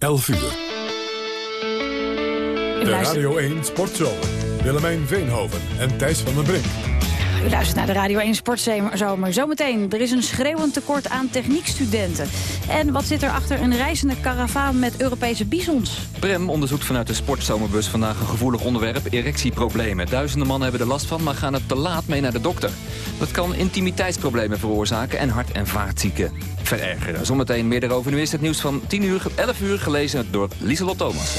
11 uur. De Radio 1 Sportzomer. Willemijn Veenhoven en Thijs van den Brink. U luistert naar de Radio 1 Sportzomer. Zometeen, er is een schreeuwend tekort aan techniekstudenten. En wat zit er achter een reizende karavaan met Europese bisons? Prem onderzoekt vanuit de Sportzomerbus vandaag een gevoelig onderwerp, erectieproblemen. Duizenden mannen hebben er last van, maar gaan er te laat mee naar de dokter. Dat kan intimiteitsproblemen veroorzaken en hart- en vaatzieken verergeren. Zometeen meer daarover. Nu is het nieuws van 10 uur, 11 uur gelezen door Lieselot Thomas.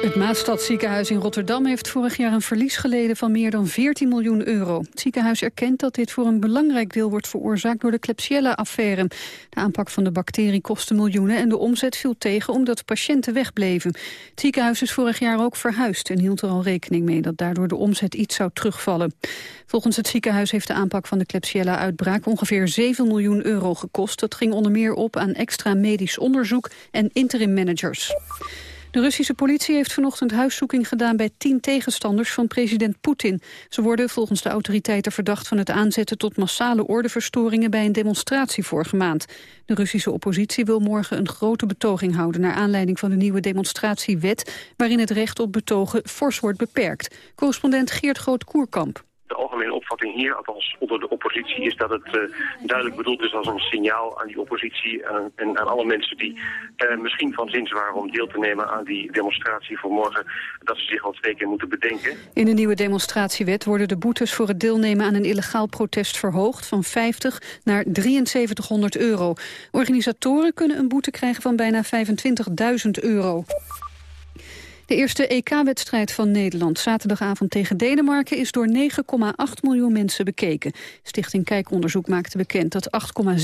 Het Maatstadziekenhuis in Rotterdam heeft vorig jaar een verlies geleden van meer dan 14 miljoen euro. Het ziekenhuis erkent dat dit voor een belangrijk deel wordt veroorzaakt door de Klebsiella-affaire. De aanpak van de bacterie kostte miljoenen en de omzet viel tegen omdat patiënten wegbleven. Het ziekenhuis is vorig jaar ook verhuisd en hield er al rekening mee dat daardoor de omzet iets zou terugvallen. Volgens het ziekenhuis heeft de aanpak van de Klebsiella-uitbraak ongeveer 7 miljoen euro gekost. Dat ging onder meer op aan extra medisch onderzoek en interim managers. De Russische politie heeft vanochtend huiszoeking gedaan bij tien tegenstanders van president Poetin. Ze worden volgens de autoriteiten verdacht van het aanzetten tot massale ordeverstoringen bij een demonstratie vorige maand. De Russische oppositie wil morgen een grote betoging houden naar aanleiding van de nieuwe demonstratiewet waarin het recht op betogen fors wordt beperkt. Correspondent Geert Groot-Koerkamp de algemene opvatting hier, althans onder de oppositie, is dat het uh, duidelijk bedoeld is als een signaal aan die oppositie en, en aan alle mensen die uh, misschien van zins waren om deel te nemen aan die demonstratie voor morgen, dat ze zich al twee moeten bedenken. In de nieuwe demonstratiewet worden de boetes voor het deelnemen aan een illegaal protest verhoogd van 50 naar 7300 euro. Organisatoren kunnen een boete krijgen van bijna 25.000 euro. De eerste EK-wedstrijd van Nederland zaterdagavond tegen Denemarken is door 9,8 miljoen mensen bekeken. Stichting Kijkonderzoek maakte bekend dat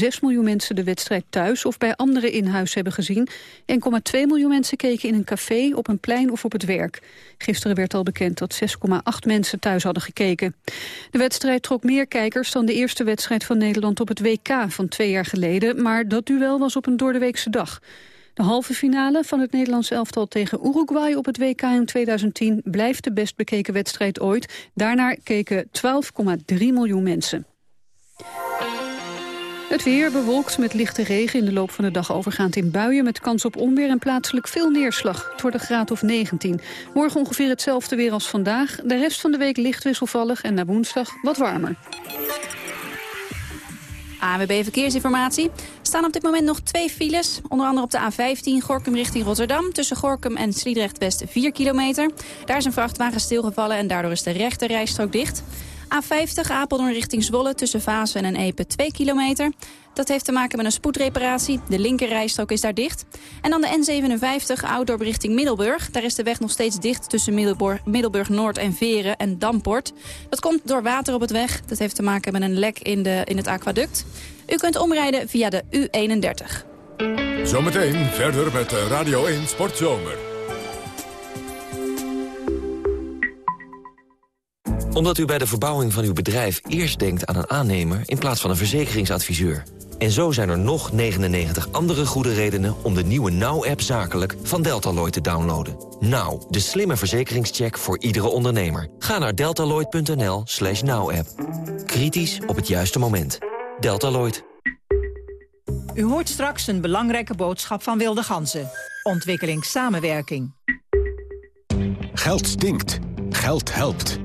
8,6 miljoen mensen de wedstrijd thuis of bij anderen in huis hebben gezien. 1,2 miljoen mensen keken in een café, op een plein of op het werk. Gisteren werd al bekend dat 6,8 mensen thuis hadden gekeken. De wedstrijd trok meer kijkers dan de eerste wedstrijd van Nederland op het WK van twee jaar geleden, maar dat duel was op een doordeweekse dag. De halve finale van het Nederlands elftal tegen Uruguay op het WK in 2010 blijft de best bekeken wedstrijd ooit. Daarnaar keken 12,3 miljoen mensen. Het weer bewolkt met lichte regen in de loop van de dag overgaand in buien... met kans op onweer en plaatselijk veel neerslag. Het wordt een graad of 19. Morgen ongeveer hetzelfde weer als vandaag. De rest van de week licht wisselvallig en na woensdag wat warmer. ANWB Verkeersinformatie. Er staan op dit moment nog twee files. Onder andere op de A15 Gorkum richting Rotterdam. Tussen Gorkum en Sliedrecht West 4 kilometer. Daar is een vrachtwagen stilgevallen en daardoor is de rechte rijstrook dicht. A50 Apeldoorn richting Zwolle tussen Vaassen en Epe 2 kilometer. Dat heeft te maken met een spoedreparatie. De linkerrijstrook is daar dicht. En dan de N57 Oudorp richting Middelburg. Daar is de weg nog steeds dicht tussen Middelburg, Middelburg Noord en Veren en Damport. Dat komt door water op het weg. Dat heeft te maken met een lek in, de, in het aquaduct. U kunt omrijden via de U31. Zometeen verder met Radio 1 Sportzomer. Omdat u bij de verbouwing van uw bedrijf eerst denkt aan een aannemer... in plaats van een verzekeringsadviseur. En zo zijn er nog 99 andere goede redenen om de nieuwe Now-app zakelijk van Deltaloid te downloaden. Now, de slimme verzekeringscheck voor iedere ondernemer. Ga naar deltaloid.nl slash now-app. Kritisch op het juiste moment. Deltaloid. U hoort straks een belangrijke boodschap van Wilde Ganzen. Ontwikkelingssamenwerking. Geld stinkt. Geld helpt.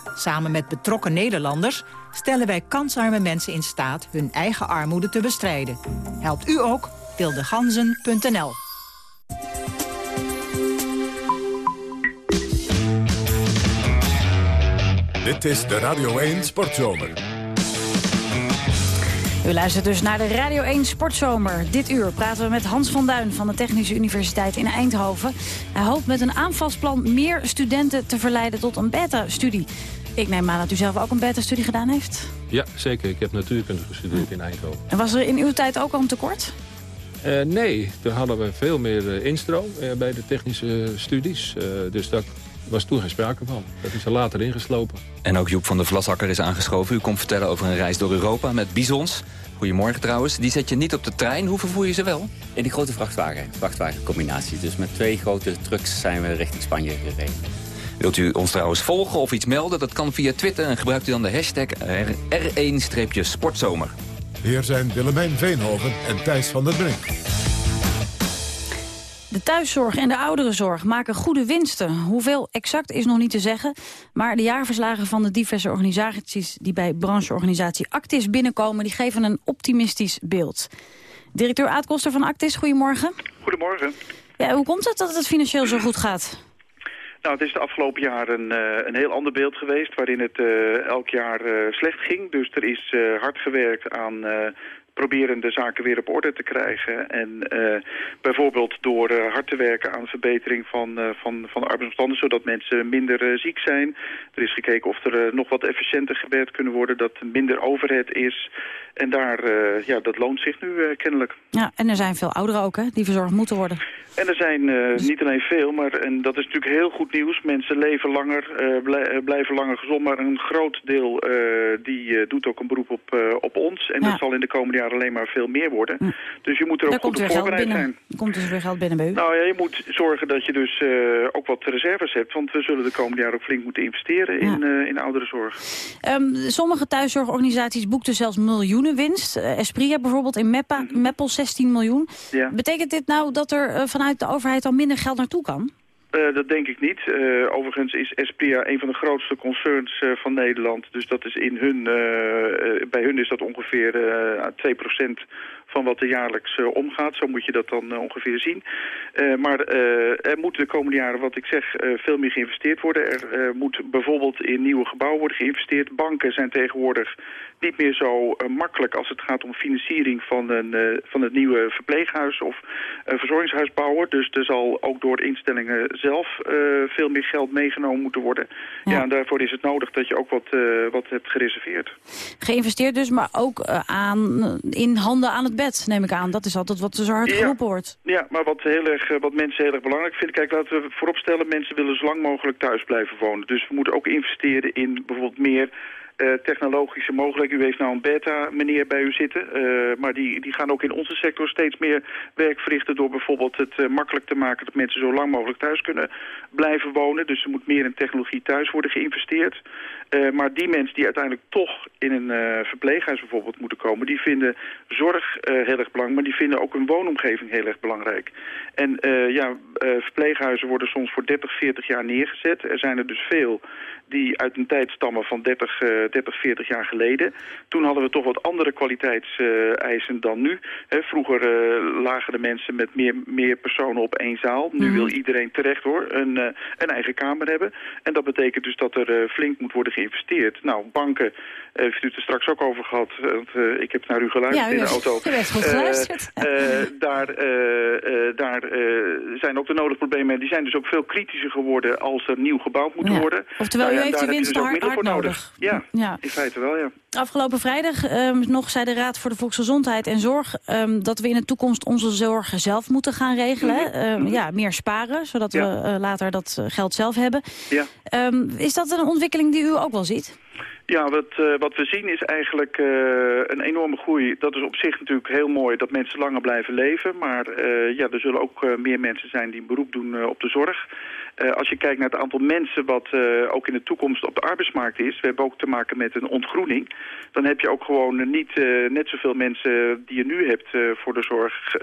Samen met betrokken Nederlanders stellen wij kansarme mensen in staat hun eigen armoede te bestrijden. Helpt u ook? wildeganzen.nl Dit is de Radio 1 Sportzomer. U luistert dus naar de Radio 1 Sportzomer. Dit uur praten we met Hans van Duin van de Technische Universiteit in Eindhoven. Hij hoopt met een aanvalsplan meer studenten te verleiden tot een beta-studie. Ik neem aan dat u zelf ook een beta-studie gedaan heeft. Ja, zeker. Ik heb natuurkunde gestudeerd in Eindhoven. En was er in uw tijd ook al een tekort? nee, toen hadden we veel meer instroom bij de technische studies. dus dat was toen geen sprake van. Dat is er later ingeslopen. En ook Joep van der Vlasakker is aangeschoven. U komt vertellen over een reis door Europa met bizons. Goedemorgen trouwens. Die zet je niet op de trein. Hoe vervoer je ze wel? In die grote vrachtwagen, vrachtwagencombinatie. Dus met twee grote trucks zijn we richting Spanje gereden. Wilt u ons trouwens volgen of iets melden? Dat kan via Twitter en gebruikt u dan de hashtag R1-sportzomer. Hier zijn Willemijn Veenhoven en Thijs van der Brink. De thuiszorg en de ouderenzorg maken goede winsten. Hoeveel exact is nog niet te zeggen. Maar de jaarverslagen van de diverse organisaties... die bij brancheorganisatie Actis binnenkomen... die geven een optimistisch beeld. Directeur Aadkoster van Actis, goedemorgen. Goedemorgen. Ja, hoe komt het dat het financieel zo goed gaat? Nou, het is de afgelopen jaren uh, een heel ander beeld geweest... waarin het uh, elk jaar uh, slecht ging. Dus er is hard gewerkt aan proberen de zaken weer op orde te krijgen. En uh, bijvoorbeeld door uh, hard te werken aan verbetering van, uh, van, van de arbeidsomstandigheden... zodat mensen minder ziek zijn. Er is gekeken of er nog wat efficiënter gewerkt kunnen worden... dat er minder overhead is. En daar, ja, dat loont zich nu kennelijk. Ja, en er zijn veel ouderen ook, hè, die verzorgd moeten worden. En er zijn niet alleen veel, maar en dat is natuurlijk heel goed nieuws. Mensen leven langer, blijven langer gezond. Maar een groot deel die doet ook een beroep op, op ons. En dat zal in de komende jaren alleen maar veel meer worden. Hm. Dus je moet er ook goed op voorbereid zijn. Komt dus weer geld binnen bij u? Nou ja, je moet zorgen dat je dus uh, ook wat reserves hebt. Want we zullen de komende jaren ook flink moeten investeren in, uh, in ouderenzorg. Um, sommige thuiszorgorganisaties boekten zelfs miljoenen winst. Uh, Espria bijvoorbeeld in Meppa, mm -hmm. Meppel 16 miljoen. Ja. Betekent dit nou dat er vanuit de overheid al minder geld naartoe kan? Uh, dat denk ik niet. Uh, overigens is Espria een van de grootste concerns uh, van Nederland. Dus dat is in hun, bij hun is dat ongeveer 2% van wat er jaarlijks uh, omgaat. Zo moet je dat dan uh, ongeveer zien. Uh, maar er moet de komende jaren, wat ik zeg, veel meer geïnvesteerd worden. Er moet bijvoorbeeld in nieuwe gebouwen worden geïnvesteerd. Banken zijn tegenwoordig niet meer zo makkelijk als het gaat om financiering van, een, van het nieuwe verpleeghuis of verzorgingshuis bouwen. Dus er zal ook door de instellingen zelf veel meer geld meegenomen moeten worden. Ja. ja. en daarvoor is het nodig dat je ook wat, wat hebt gereserveerd. Geïnvesteerd dus, maar ook aan, in handen aan het bed, neem ik aan. Dat is altijd wat zo hard ja, geroepen wordt. Ja, maar wat, heel erg, eh, wat mensen heel erg belangrijk vinden... Kijk, laten we vooropstellen, mensen willen zo lang mogelijk thuis blijven wonen. Dus we moeten ook investeren in bijvoorbeeld meer uh, technologische mogelijkheden. U heeft nou een beta-meneer bij u zitten. Uh, maar die, die gaan ook in onze sector steeds meer werk verrichten... door bijvoorbeeld het uh, makkelijk te maken dat mensen zo lang mogelijk thuis kunnen blijven wonen. Dus er moet meer in technologie thuis worden geïnvesteerd. maar die mensen die uiteindelijk toch in een verpleeghuis bijvoorbeeld moeten komen... die vinden zorg heel erg belangrijk, maar die vinden ook hun woonomgeving heel erg belangrijk. En ja, verpleeghuizen worden soms voor 30, 40 jaar neergezet. Er zijn er dus veel die uit een tijd stammen van 30, 30 40 jaar geleden. Toen hadden we toch wat andere kwaliteitseisen dan nu. vroeger uh, lagen de mensen met meer, meer personen op één zaal. Nu mm. wil iedereen terecht hoor, een, uh, een eigen kamer hebben. En dat betekent dus dat er uh, flink moet worden geïnvesteerd. Nou, banken, heeft u het er straks ook over gehad. Want, ik heb naar u geluisterd ja, u in de auto. Ja, u goed geluisterd. daar daar zijn ook de nodige problemen. Die zijn dus ook veel kritischer geworden als er nieuw gebouwd moet ja. worden. Oftewel, nou, u heeft de winst dus hard, hard nodig. Ja, ja, in feite wel, ja. Afgelopen vrijdag um, nog zei de Raad voor de Volksgezondheid en Zorg... Um, dat we in de toekomst onze zorg zelf moeten gaan regelen. Mm -hmm. um, ja, meer sparen, zodat ja. we uh, later dat geld zelf hebben. Ja. is dat een ontwikkeling die u ook wel ziet? Ja, wat, uh, wat we zien is eigenlijk uh, een enorme groei. Dat is op zich natuurlijk heel mooi dat mensen langer blijven leven. Maar ja, er zullen ook meer mensen zijn die een beroep doen op de zorg. Uh, als je kijkt naar het aantal mensen wat uh, ook in de toekomst op de arbeidsmarkt is... we hebben ook te maken met een ontgroening... dan heb je ook gewoon niet uh, net zoveel mensen die je nu hebt voor de zorg...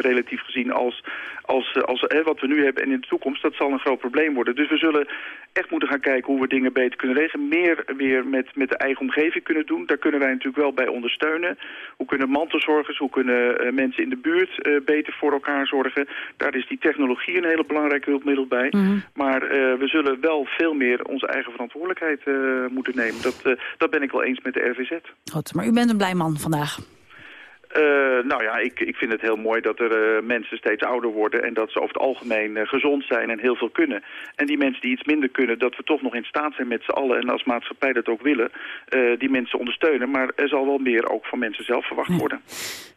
relatief gezien als, als, als wat we nu hebben. En in de toekomst, dat zal een groot probleem worden. Dus we zullen echt moeten gaan kijken hoe we dingen beter kunnen regelen. Meer weer met, met de eigen omgeving kunnen doen. Daar kunnen wij natuurlijk wel bij ondersteunen. Hoe kunnen mantelzorgers, hoe kunnen mensen in de buurt beter voor elkaar zorgen? Daar is die technologie een hele belangrijke hulpmiddel bij. Mm -hmm. Maar uh, we zullen wel veel meer onze eigen verantwoordelijkheid uh, moeten nemen. Dat, uh, dat ben ik wel eens met de RVZ. Goed, maar u bent een blij man vandaag. Nou ja, ik, ik vind het heel mooi dat er mensen steeds ouder worden... en dat ze over het algemeen gezond zijn en heel veel kunnen. En die mensen die iets minder kunnen, dat we toch nog in staat zijn met z'n allen... en als maatschappij dat ook willen, die mensen ondersteunen. Maar er zal wel meer ook van mensen zelf verwacht worden.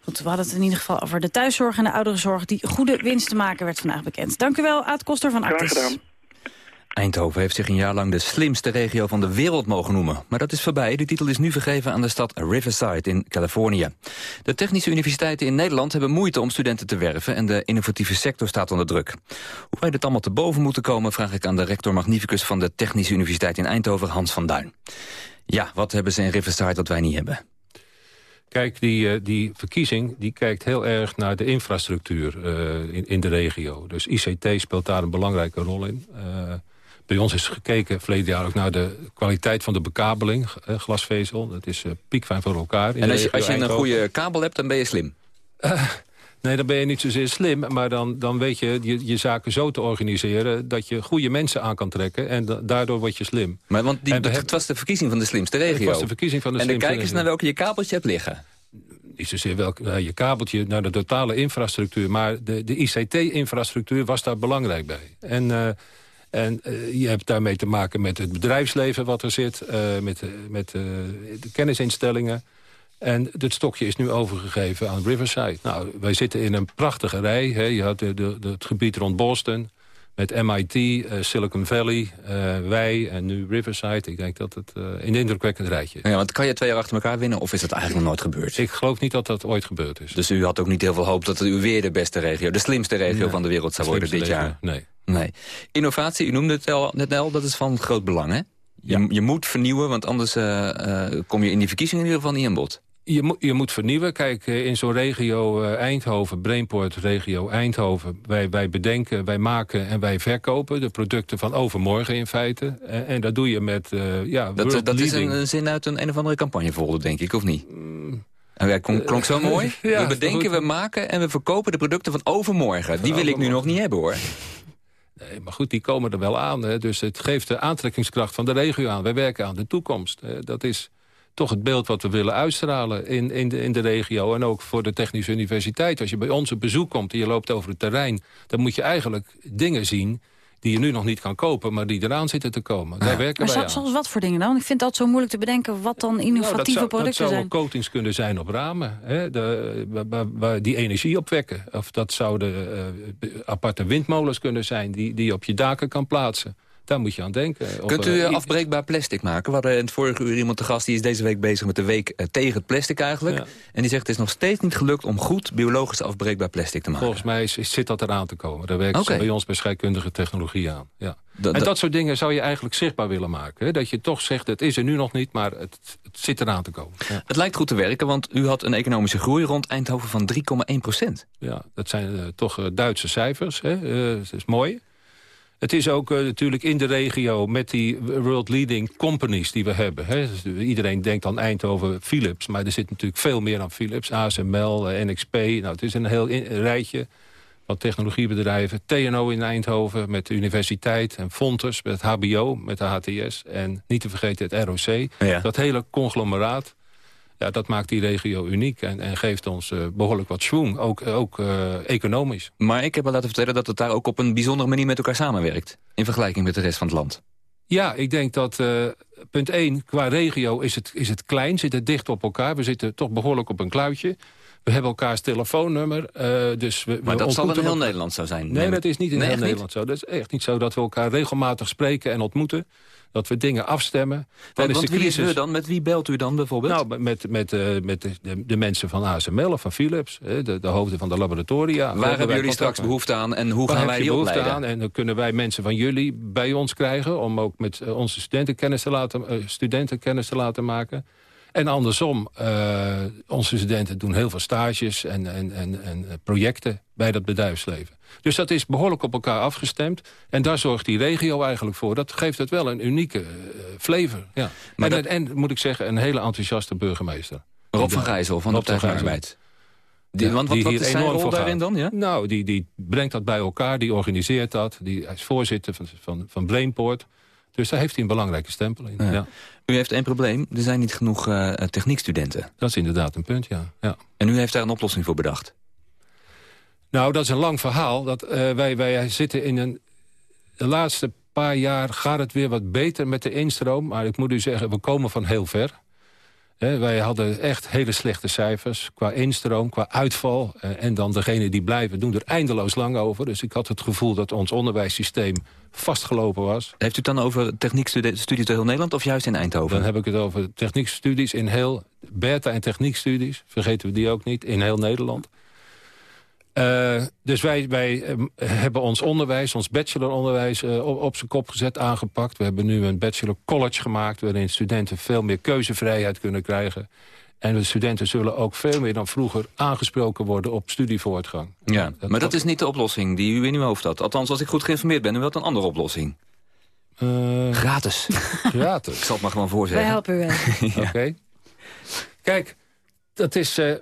Goed, we hadden het in ieder geval over de thuiszorg en de ouderenzorg... die goede winst te maken werd vandaag bekend. Dank u wel, Aad Koster van Artis. Graag gedaan. Eindhoven heeft zich een jaar lang de slimste regio van de wereld mogen noemen. Maar dat is voorbij. De titel is nu vergeven aan de stad Riverside in Californië. De technische universiteiten in Nederland hebben moeite om studenten te werven... en de innovatieve sector staat onder druk. Hoe wij dit allemaal te boven moeten komen... vraag ik aan de rector magnificus van de Technische Universiteit in Eindhoven, Hans van Duin. Ja, wat hebben ze in Riverside dat wij niet hebben? Kijk, die, uh, die verkiezing die kijkt heel erg naar de infrastructuur uh, in, in de regio. Dus ICT speelt daar een belangrijke rol in. Uh, bij ons is gekeken verleden jaar ook naar de kwaliteit van de bekabeling, glasvezel. Dat is piekfijn voor elkaar. en als je, als je een goede kabel hebt, dan ben je slim? Nee, dan ben je niet zozeer slim. Maar dan, dan weet je, je je zaken zo te organiseren... dat je goede mensen aan kan trekken. En daardoor word je slim. Maar want die, het was de verkiezing van de slimste regio. Het was de verkiezing van de en slimste En dan kijk eens naar welke je kabeltje hebt liggen. Niet zozeer welk, je kabeltje naar de totale infrastructuur. Maar de, de ICT-infrastructuur was daar belangrijk bij. En... Uh, en uh, je hebt daarmee te maken met het bedrijfsleven wat er zit, uh, met, met uh, de kennisinstellingen. En dit stokje is nu overgegeven aan Riverside. Nou, wij zitten in een prachtige rij. Hè. Je had de, het gebied rond Boston met MIT, uh, eh, Silicon Valley, uh, wij en nu Riverside. Ik denk dat het uh, een indrukwekkend rijtje is. Ja, want kan je twee jaar achter elkaar winnen of is dat eigenlijk nog nooit gebeurd? Ik geloof niet dat dat ooit gebeurd is. Dus u had ook niet heel veel hoop dat u weer de beste regio, de slimste regio van de wereld zou worden dit regio. jaar? Nee. nee. Innovatie, u noemde het al, net al, dat is van groot belang hè? Je, ja. je moet vernieuwen, want anders kom je in die verkiezingen in ieder geval niet aan bod. Je moet, je moet vernieuwen. Kijk, eh, in zo'n regio uh, Eindhoven, Brainport, regio Eindhoven... Wij, wij bedenken, wij maken en wij verkopen de producten van overmorgen in feite. En, en dat doe je met, uh, ja, Dat, dat is een, een, zin uit een, een of andere campagnefolder, denk ik, of niet? Mm. En wij klonk, klonk zo mooi. ja, we bedenken, we maken en we verkopen de producten van overmorgen. Die wil ik nu nog niet hebben, hoor. Nee, maar goed, die komen er wel aan. Hè. Dus het geeft de aantrekkingskracht van de regio aan. Wij werken aan de toekomst. Dat is toch het beeld wat we willen uitstralen in, in, de, in de regio. En ook voor de Technische Universiteit. Als je bij ons op bezoek komt en je loopt over het terrein... dan moet je eigenlijk dingen zien die je nu nog niet kan kopen, maar die eraan zitten te komen. Daar werken maar wij zoals wat voor dingen dan? Ik vind dat zo moeilijk te bedenken wat dan innovatieve nou, dat zou, producten zijn. Dat zouden coatings kunnen zijn op ramen, hè, de, waar, waar, die energie opwekken. Of dat zouden uh, aparte windmolens kunnen zijn die, die je op je daken kan plaatsen. Daar moet je aan denken. Kunt u uh, afbreekbaar plastic maken? We hadden in het vorige uur iemand te gast... die is deze week bezig met de week uh, tegen het plastic eigenlijk. Ja. En die zegt het is nog steeds niet gelukt... om goed biologisch afbreekbaar plastic te maken. Volgens mij is, zit dat eraan te komen. Daar okay. ze bij ons bij scheikundige technologie aan. Ja. Da, en dat soort dingen zou je eigenlijk zichtbaar willen maken. Hè? Dat je toch zegt, het is er nu nog niet, maar het, het zit eraan te komen. Ja. Het lijkt goed te werken, want u had een economische groei rond Eindhoven van 3,1 procent. Ja, dat zijn uh, toch Duitse cijfers. Hè? dat is mooi. Het is ook uh, natuurlijk in de regio met die world leading companies die we hebben. Hè. Dus iedereen denkt aan Eindhoven Philips, maar er zit natuurlijk veel meer aan Philips. ASML, uh, NXP, nou, het is een heel in, rijtje van technologiebedrijven. TNO in Eindhoven met de universiteit en Fontes met het HBO, met de HTS. En niet te vergeten het ROC. Ja. Dat hele conglomeraat ja, dat maakt die regio uniek en, en geeft ons uh, behoorlijk wat schwung, ook, ook uh, economisch. Maar ik heb wel laten vertellen dat het daar ook op een bijzondere manier met elkaar samenwerkt... in vergelijking met de rest van het land. Ja, ik denk dat, uh, punt 1, qua regio is het, is het klein, zit het dicht op elkaar. We zitten toch behoorlijk op een kluitje. We hebben elkaars telefoonnummer. Uh, dus we, maar we dat zal in heel Nederland zo zijn? Nee, dat is niet in nee, heel Nederland zo. Dat is echt niet zo dat we elkaar regelmatig spreken en ontmoeten dat we dingen afstemmen. Want, want wie is u dan? Met wie belt u dan bijvoorbeeld? Nou, met, met, uh, met de, de, de, mensen van ASML of van Philips, de, de hoofden van de laboratoria. Waar hebben jullie straks behoefte aan en hoe Waar gaan wij die opleiden? Aan? En dan kunnen wij mensen van jullie bij ons krijgen... om ook met uh, onze studenten kennis, te laten, uh, studenten kennis te laten maken... En andersom, uh, onze studenten doen heel veel stages en, en, en, en projecten bij dat bedrijfsleven. Dus dat is behoorlijk op elkaar afgestemd. En daar zorgt die regio eigenlijk voor. Dat geeft het wel een unieke uh, flavor. Ja. Maar en, dat... en, moet ik zeggen, een hele enthousiaste burgemeester. Rob van Gijzel van de Partij van Arbeid. Die, ja, want wat, die wat is zijn rol daarin dan? Ja? Nou, die, die brengt dat bij elkaar, die organiseert dat. Die, hij is voorzitter van, van, van Brainport. Dus daar heeft hij een belangrijke stempel in. Ja. U heeft één probleem, er zijn niet genoeg uh, techniekstudenten. Dat is inderdaad een punt, ja. ja. En u heeft daar een oplossing voor bedacht? Nou, dat is een lang verhaal. Dat, uh, wij, wij zitten in een... De laatste paar jaar gaat het weer wat beter met de instroom. Maar ik moet u zeggen, we komen van heel ver. Wij hadden echt hele slechte cijfers qua instroom, qua uitval. Eh, en dan degene die blijven doen er eindeloos lang over. Dus ik had het gevoel dat ons onderwijssysteem vastgelopen was. Heeft u het dan over techniekstudies in heel Nederland of juist in Eindhoven? Dan heb ik het over techniekstudies in heel... beta- en techniekstudies, vergeten we die ook niet, in heel Nederland. Uh, dus wij, wij uh, hebben ons onderwijs, ons bacheloronderwijs uh, op, op zijn kop gezet, aangepakt. We hebben nu een bachelor college gemaakt... waarin studenten veel meer keuzevrijheid kunnen krijgen. En de studenten zullen ook veel meer dan vroeger aangesproken worden op studievoortgang. Ja, dat maar dat is niet de oplossing die u in uw hoofd had. Althans, als ik goed geïnformeerd ben, u wilt een andere oplossing. Gratis. Gratis. ik zal het maar gewoon voorzeggen. Wij helpen u wel. Oké. Kijk, dat is uh,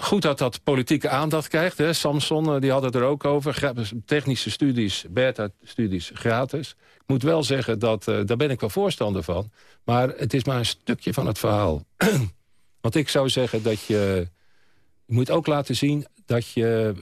goed dat dat politieke aandacht krijgt. Hè. Samson uh, die had het er ook over. Technische studies, beta-studies gratis. Ik moet wel zeggen, dat, daar ben ik wel voorstander van. Maar het is maar een stukje van het verhaal. Want ik zou zeggen dat je... Je moet ook laten zien dat je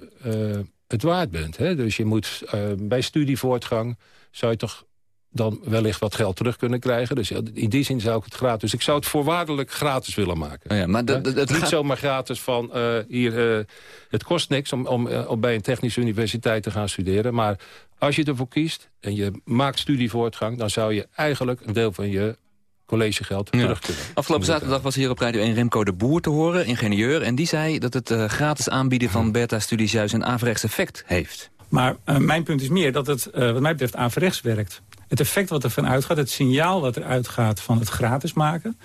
het waard bent. Hè? Dus je moet bij studievoortgang... zou je toch dan wellicht wat geld terug kunnen krijgen. Dus in die zin zou ik het gratis... Dus ik zou het voorwaardelijk gratis willen maken. Oh ja, maar het Niet zomaar gratis van... Uh, hier, uh, het kost niks om, om, uh, om bij een technische universiteit te gaan studeren. Maar als je ervoor kiest en je maakt studievoortgang... dan zou je eigenlijk een deel van je collegegeld ja. terug kunnen. Afgelopen zaterdag was hier op Radio 1 Remco de Boer te horen, ingenieur. En die zei dat het gratis aanbieden van beta-studies juist een averechts effect heeft. Maar mijn punt is meer dat het wat mij betreft averechts werkt het effect wat er van uitgaat, het signaal wat er uitgaat van het gratis maken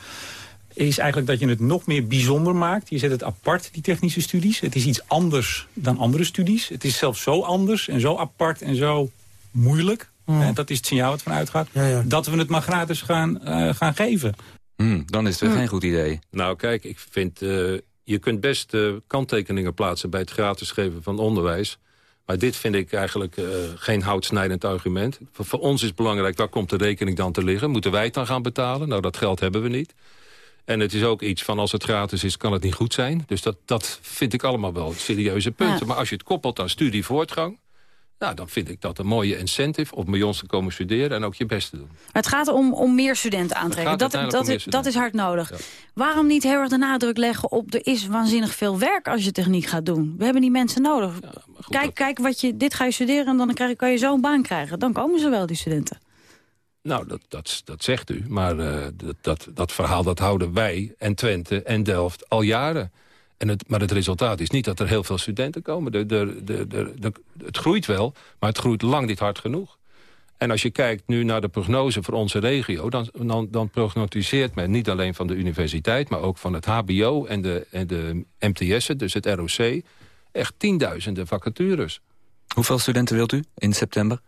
is eigenlijk dat je het nog meer bijzonder maakt. Je zet het apart, die technische studies. Het is iets anders dan andere studies. Het is zelfs zo anders en zo apart en zo moeilijk. Mm. dat is het signaal wat van uitgaat. Ja, ja. Dat we het maar gratis gaan, uh, gaan geven. Mm, dan is het weer mm. geen goed idee. Nou kijk, ik vind... Uh, je kunt best uh, kanttekeningen plaatsen bij het gratis geven van onderwijs. Maar dit vind ik eigenlijk uh, geen houtsnijdend argument. Voor, voor, ons is belangrijk, waar komt de rekening dan te liggen? Moeten wij het dan gaan betalen? Nou, dat geld hebben we niet. En het is ook iets van als het gratis is, kan het niet goed zijn. Dus dat, dat vind ik allemaal wel serieuze punten. Ja. Maar als je het koppelt aan studievoortgang... Nou, dan vind ik dat een mooie incentive om bij ons te komen studeren en ook je best te doen. Het gaat om, om meer studenten aantrekken. Dat, dat, dat, dat, is hard nodig. Ja. Waarom niet heel erg de nadruk leggen op er is waanzinnig veel werk als je techniek gaat doen? We hebben die mensen nodig. Ja, goed, kijk, kijk wat je, dit ga je studeren en dan krijg, kan je zo'n baan krijgen. Dan komen ze wel, die studenten. Nou, dat, dat, dat zegt u. Maar uh, dat, dat, dat verhaal dat houden wij en Twente en Delft al jaren. En het, maar het resultaat is niet dat er heel veel studenten komen. De, de, de, het groeit wel, maar het groeit lang niet hard genoeg. En als je kijkt nu naar de prognose voor onze regio... dan, dan, dan men niet alleen van de universiteit... maar ook van het hbo en de, en de MTS'en, dus het ROC... echt tienduizenden vacatures. Hoeveel studenten wilt u in september?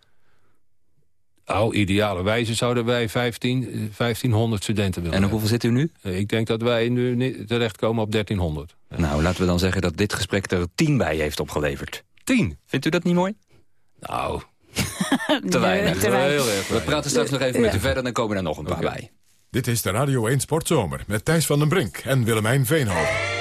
Nou, ideale wijze zouden wij 15, 1500 studenten willen En op hoeveel zit u nu? Ik denk dat wij nu terechtkomen op 1300. Nou, laten we dan zeggen dat dit gesprek er 10 bij heeft opgeleverd. 10? Vindt u dat niet mooi? Nou, te weinig. Nee, te weinig. Heel erg we praten straks nog even met u verder, dan komen er nog een paar okay. bij. Dit is de Radio 1 Sportzomer met Thijs van den Brink en Willemijn Veenhoven.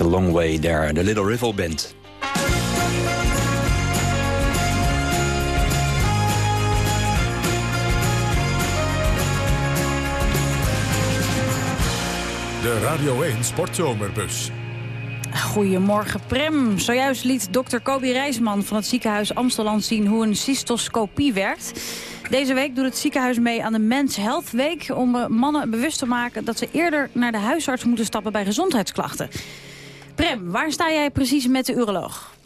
It's a Long Way There, de Little River Band. De Radio 1 Sportzomerbus. Goedemorgen, Prem. Zojuist liet dokter Kobi Rijsman van het ziekenhuis Amsterdam zien hoe een cystoscopie werkt. Deze week doet het ziekenhuis mee aan de Men's Health Week... om mannen bewust te maken dat ze eerder naar de huisarts moeten stappen bij gezondheidsklachten. Prem, waar sta jij precies met de uroloog?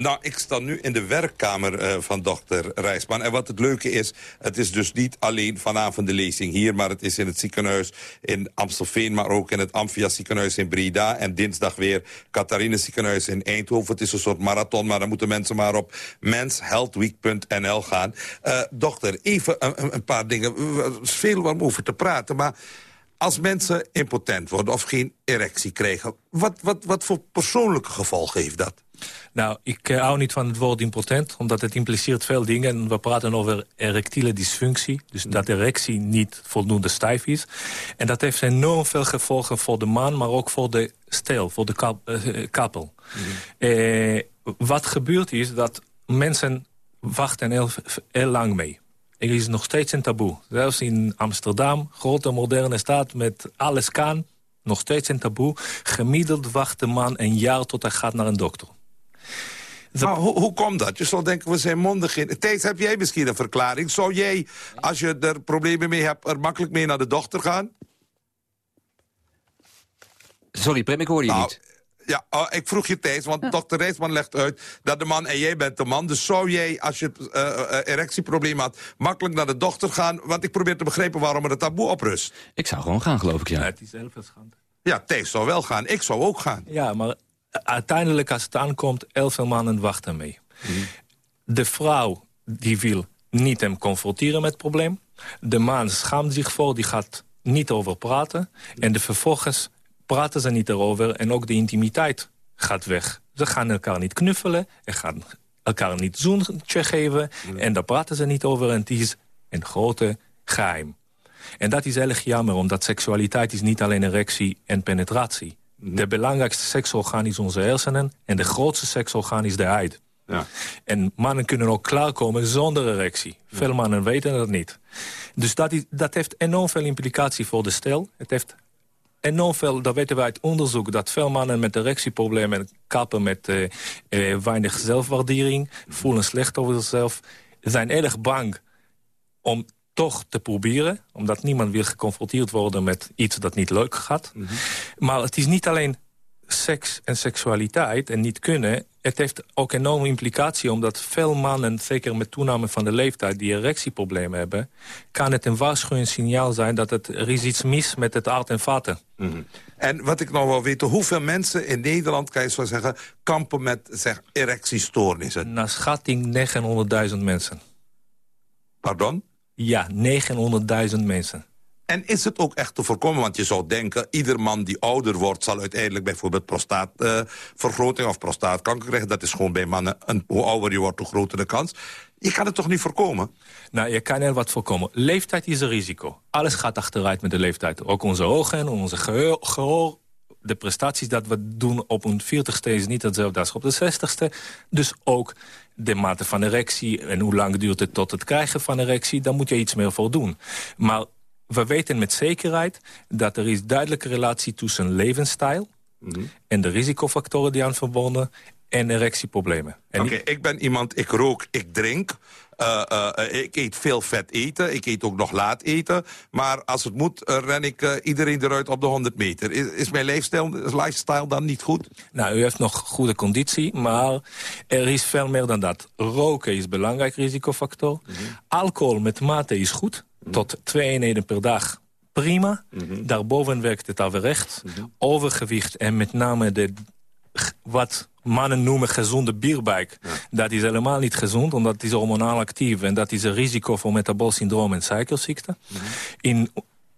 Nou, ik sta nu in de werkkamer uh, van dokter Rijsman. En wat het leuke is, het is dus niet alleen vanavond de lezing hier... maar het is in het ziekenhuis in Amstelveen... maar ook in het Amphia ziekenhuis in Breda... en dinsdag weer Catharine ziekenhuis in Eindhoven. Het is een soort marathon, maar dan moeten mensen maar op menshealthweek.nl gaan. Uh, dokter, even een, een, paar dingen. Er is veel om over te praten, maar als mensen impotent worden of geen erectie krijgen... wat, wat, wat voor persoonlijke gevolgen heeft dat? Nou, ik uh, hou niet van het woord impotent, omdat het impliceert veel dingen. En we praten over erectiele dysfunctie, dus dat erectie niet voldoende stijf is. En dat heeft enorm veel gevolgen voor de man, maar ook voor de stel, voor de kap, uh, kappel. Uh, wat gebeurt is dat mensen wachten heel, heel lang mee. Er is nog steeds een taboe. Zelfs in Amsterdam, grote moderne stad met alles kan, nog steeds een taboe. Gemiddeld wacht de man een jaar tot hij gaat naar een dokter. Maar hoe, hoe komt dat? Je zou denken, we zijn mondig in. Thijs, heb jij misschien een verklaring? Zou jij, als je er problemen mee hebt, er makkelijk mee naar de dochter gaan? Sorry, Prem, ik hoor je nou, niet. Ja, oh, ik vroeg je Thijs, want dokter Reisman legt uit dat de man en jij bent de man. Dus zou jij, als je uh, uh, erectieprobleem had, makkelijk naar de dochter gaan? Want ik probeer te begrijpen waarom er een taboe op rust. Ik zou gewoon gaan, geloof ik, ja. het is zelf schande. Ja, Thijs zou wel gaan. Ik zou ook gaan. Ja, maar uiteindelijk als het aankomt, elf mannen wachten mee. Mhm. De vrouw die wil niet hem confronteren met het probleem. De man schaamt zich voor, die gaat niet over praten. En de vervolgens praten ze niet erover en ook de intimiteit gaat weg. Ze gaan elkaar niet knuffelen, ze gaan elkaar niet zoentje geven... en daar praten ze niet over en het is een grote geheim. En dat is erg jammer, omdat seksualiteit is niet alleen erectie en penetratie. De belangrijkste seksorgaan is onze hersenen en de grootste seksorgaan is de huid. Ja. En mannen kunnen ook klaarkomen zonder erectie. Veel mannen weten dat niet. Dus dat, is, dat heeft enorm veel implicatie voor de stel. Het heeft enorm veel, dat weten wij uit onderzoek... dat veel mannen met erectieproblemen kappen met uh, uh, weinig zelfwaardering... voelen slecht over zichzelf, zijn erg bang om toch te proberen. Omdat niemand wil geconfronteerd worden met iets dat niet leuk gaat. Mhm. Maar het is niet alleen seks en seksualiteit en niet kunnen... het heeft ook enorme implicatie omdat veel mannen... zeker met toename van de leeftijd die erectieproblemen hebben... kan het een waarschuwend signaal zijn dat het, er is iets mis met het aard en vaten. Mm En wat ik nog wel weet, hoeveel mensen in Nederland... kan je zo zeggen, kampen met zeg, erectiestoornissen? Naar schatting 900.000 mensen. Pardon? Ja, 900.000 mensen. En is het ook echt te voorkomen? Want je zou denken, ieder man die ouder wordt... zal uiteindelijk bijvoorbeeld prostaatvergroting uh, of prostaatkanker krijgen. Dat is gewoon bij mannen, hoe ouder je wordt, hoe groter de kans. Je kan het toch niet voorkomen? Nou, je kan er wat voorkomen. Leeftijd is een risico. Alles gaat achteruit met de leeftijd. Ook onze ogen, onze gehoor, de prestaties dat we doen op een 40ste is niet hetzelfde als op de 60ste. Dus ook de mate van erectie en hoe lang duurt het tot het krijgen van erectie... daar moet je iets meer voor doen. Maar we weten met zekerheid dat er is duidelijke relatie tussen levensstijl... Mhm. en de risicofactoren die aan verbonden en erectieproblemen. Oké, ik ben iemand, ik rook, ik drink. Uh, uh, ik eet veel vet eten, ik eet ook nog laat eten. Maar als het moet, ren ik iedereen eruit op de 100 meter. Is, is mijn lifestyle, lifestyle dan niet goed? Nou, u heeft nog goede conditie, maar er is veel meer dan dat. Roken is een belangrijk risicofactor. Mhm. Alcohol met mate is goed, mhm. tot twee eenheden per dag prima. Mhm. Daarboven werkt het averecht. Overgewicht en met name de, wat mannen noemen gezonde bierbuik. Dat is helemaal niet gezond, omdat het is hormonaal actief... en dat is een risico voor metabool syndroom en suikerziekte. Mhm. In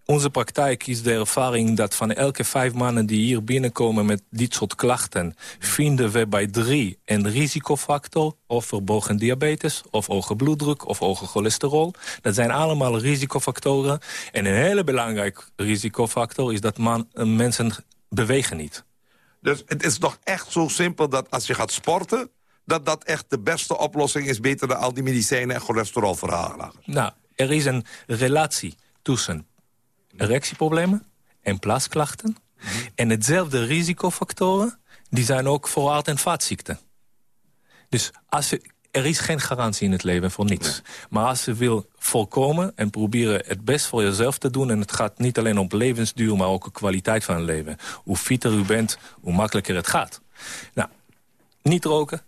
onze praktijk is de ervaring dat van elke vijf mannen die hier binnenkomen met dit soort klachten... vinden we bij drie een risicofactor of verborgen diabetes... of hoge bloeddruk of hoge cholesterol. Dat zijn allemaal risicofactoren. En een hele belangrijk risicofactor is dat man, mensen bewegen niet. Dus het is nog echt zo simpel dat als je gaat sporten... dat dat echt de beste oplossing is... beter dan al die medicijnen en cholesterolverhagelaars. Nou, er is een relatie tussen erectieproblemen en plaasklachten... en hetzelfde risicofactoren die zijn ook voor hart- en vaatziekten. Dus als je, er is geen garantie in het leven voor niets. Maar als je wil voorkomen en proberen het best voor jezelf te doen... en het gaat niet alleen om levensduur, maar ook de kwaliteit van het leven. Hoe fitter u bent, hoe makkelijker het gaat. Nou, niet roken,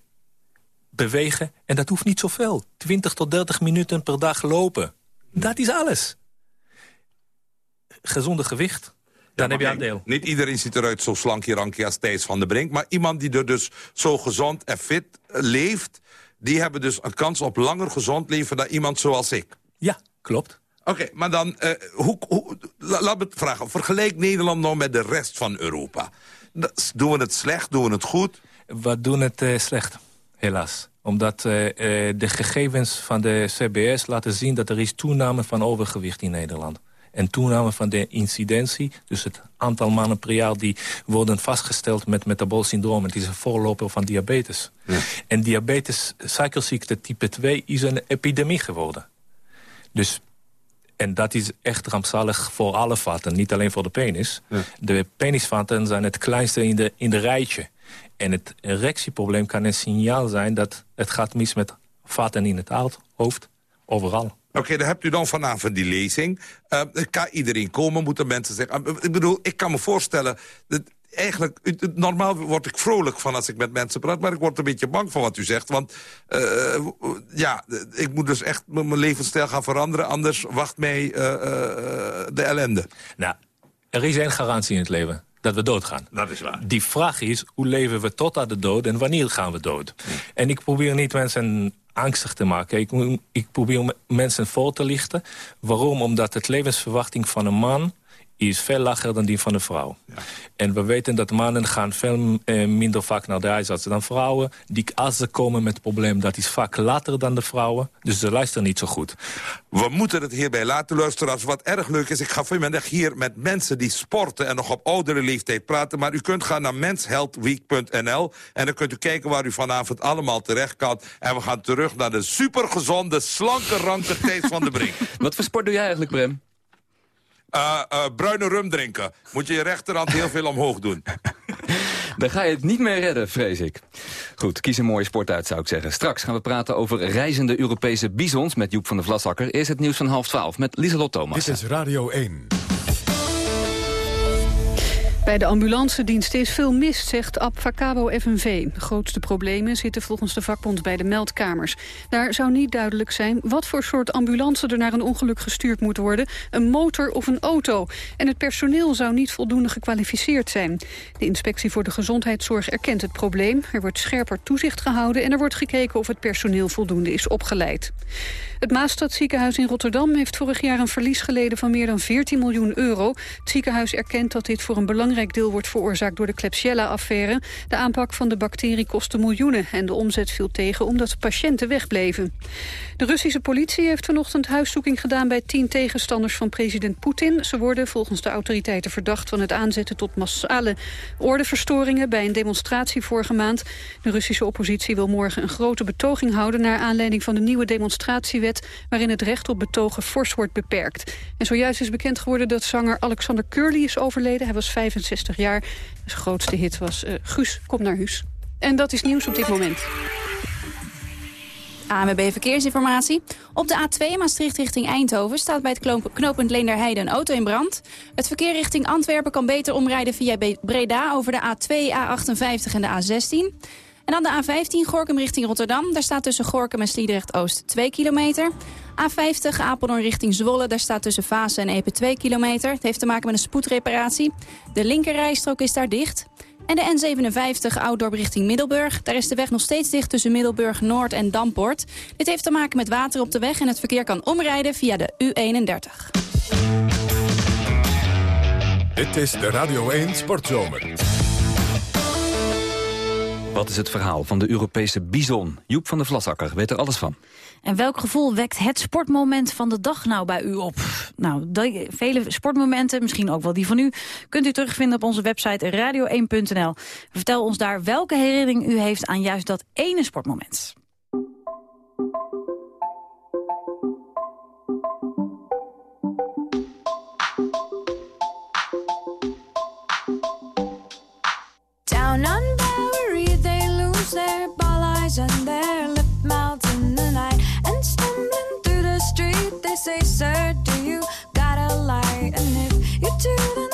bewegen, en dat hoeft niet zoveel. 20 tot 30 minuten per dag lopen. Dat is alles. Gezonde gewicht, dan heb je een deel. Niet iedereen ziet eruit zo slankje rankje als Thijs van der Brink. Maar iemand die er dus zo gezond en fit leeft... die hebben dus een kans op langer gezond leven dan iemand zoals ik. Ja, klopt. Oké, maar dan, uh, hoe, hoe, laat me het vragen. Vergelijk Nederland nou met de rest van Europa. Doen we het slecht, doen we het goed? We doen het uh, slecht, helaas omdat uh, de gegevens van de CBS laten zien dat er is toename van overgewicht in Nederland en toename van de incidentie. Dus het aantal mannen per jaar die worden vastgesteld met metabool syndroom. Het is een voorloper van diabetes. Ja. En diabetes, suikerziekte type 2 is een epidemie geworden. Dus en dat is echt rampzalig voor alle vaten, niet alleen voor de penis. Ja. De penisvaten zijn het kleinste in de, in de rijtje. En het erectieprobleem kan een signaal zijn dat het gaat mis met vaten in het hoofd, overal. Oké, okay, dan hebt u dan vanavond die lezing. Uh, kan iedereen komen, moeten mensen zeggen... Uh, ik bedoel, ik kan me voorstellen... Dat eigenlijk, normaal word ik vrolijk van als ik met mensen praat... maar ik word een beetje bang van wat u zegt. Want uh, ja, ik moet dus echt mijn levensstijl gaan veranderen... anders wacht mij de ellende. Nou, er is één garantie in het leven dat we doodgaan. Dat is waar. Die vraag is, hoe leven we tot aan de dood en wanneer gaan we dood? En ik probeer niet mensen angstig te maken. Ik, ik probeer mensen voor te lichten. Waarom? Omdat het levensverwachting van een man is veel lager dan die van een vrouw. Ja. En we weten dat mannen gaan veel eh, minder vaak naar de huisarts dan vrouwen. Die, als ze komen met het probleem, dat is vaak later dan de vrouwen. Dus ze luisteren niet zo goed. We moeten het hierbij laten, luisteren. Wat erg leuk is, ik ga vanmiddag hier met mensen die sporten... en nog op oudere leeftijd praten. Maar u kunt gaan naar menshealthweek.nl... en dan kunt u kijken waar u vanavond allemaal terecht kan. En we gaan terug naar de supergezonde, slanke, ranke Thijs van de Brink. Wat voor sport doe jij eigenlijk, Brem? Uh, uh, bruine rum drinken. Moet je je rechterhand heel veel omhoog doen. Dan ga je het niet meer redden, vrees ik. Goed, kies een mooie sport uit, zou ik zeggen. Straks gaan we praten over reizende Europese bizons met Joep van der Vlasakker. Eerst het nieuws van half twaalf met Lieselot Thomas. Dit is Radio 1. Bij de ambulancedienst is veel mist, zegt Abfacabo FNV. De grootste problemen zitten volgens de vakbond bij de meldkamers. Daar zou niet duidelijk zijn wat voor soort ambulance er naar een ongeluk gestuurd moet worden. Een motor of een auto. En het personeel zou niet voldoende gekwalificeerd zijn. De inspectie voor de gezondheidszorg erkent het probleem. Er wordt scherper toezicht gehouden en er wordt gekeken of het personeel voldoende is opgeleid. Het Maastadziekenhuis in Rotterdam heeft vorig jaar een verlies geleden van meer dan 14 miljoen euro. Het ziekenhuis erkent dat dit voor een belangrijk deel wordt veroorzaakt door de Klebsiella-affaire. De aanpak van de bacterie kostte miljoenen en de omzet viel tegen omdat patiënten wegbleven. De Russische politie heeft vanochtend huiszoeking gedaan bij tien tegenstanders van president Poetin. Ze worden volgens de autoriteiten verdacht van het aanzetten tot massale ordeverstoringen bij een demonstratie vorige maand. De Russische oppositie wil morgen een grote betoging houden naar aanleiding van de nieuwe demonstratiewet waarin het recht op betogen fors wordt beperkt. En zojuist is bekend geworden dat zanger Alexander Curly is overleden. Hij was 65 jaar. Zijn grootste hit was uh, Guus, kom naar huis. En dat is nieuws op dit moment. AMB Verkeersinformatie. Op de A2 Maastricht richting Eindhoven staat bij het knooppunt Leenderheide een auto in brand. Het verkeer richting Antwerpen kan beter omrijden via Breda over de A2, A58 en de A16. En dan de A15 Gorkum richting Rotterdam. Daar staat tussen Gorkum en Sliedrecht-Oost 2 kilometer. A50 Apeldoorn richting Zwolle. Daar staat tussen Vaassen en Epe 2 kilometer. Het heeft te maken met een spoedreparatie. De linkerrijstrook is daar dicht. En de N57 Ouddorp richting Middelburg. Daar is de weg nog steeds dicht tussen Middelburg Noord en Dampoort. Dit heeft te maken met water op de weg en het verkeer kan omrijden via de U31. Dit is de Radio 1 Sportzomer. Wat is het verhaal van de Europese bison? Joep van der Vlasakker weet er alles van. En welk gevoel wekt het sportmoment van de dag nou bij u op? Nou, vele sportmomenten, misschien ook wel die van u... kunt u terugvinden op onze website radio1.nl. Vertel ons daar welke herinnering u heeft aan juist dat ene sportmoment. Down on and their lip mouths in the night. And stumbling through the street, they say, Sir, do you got a light? And if you do,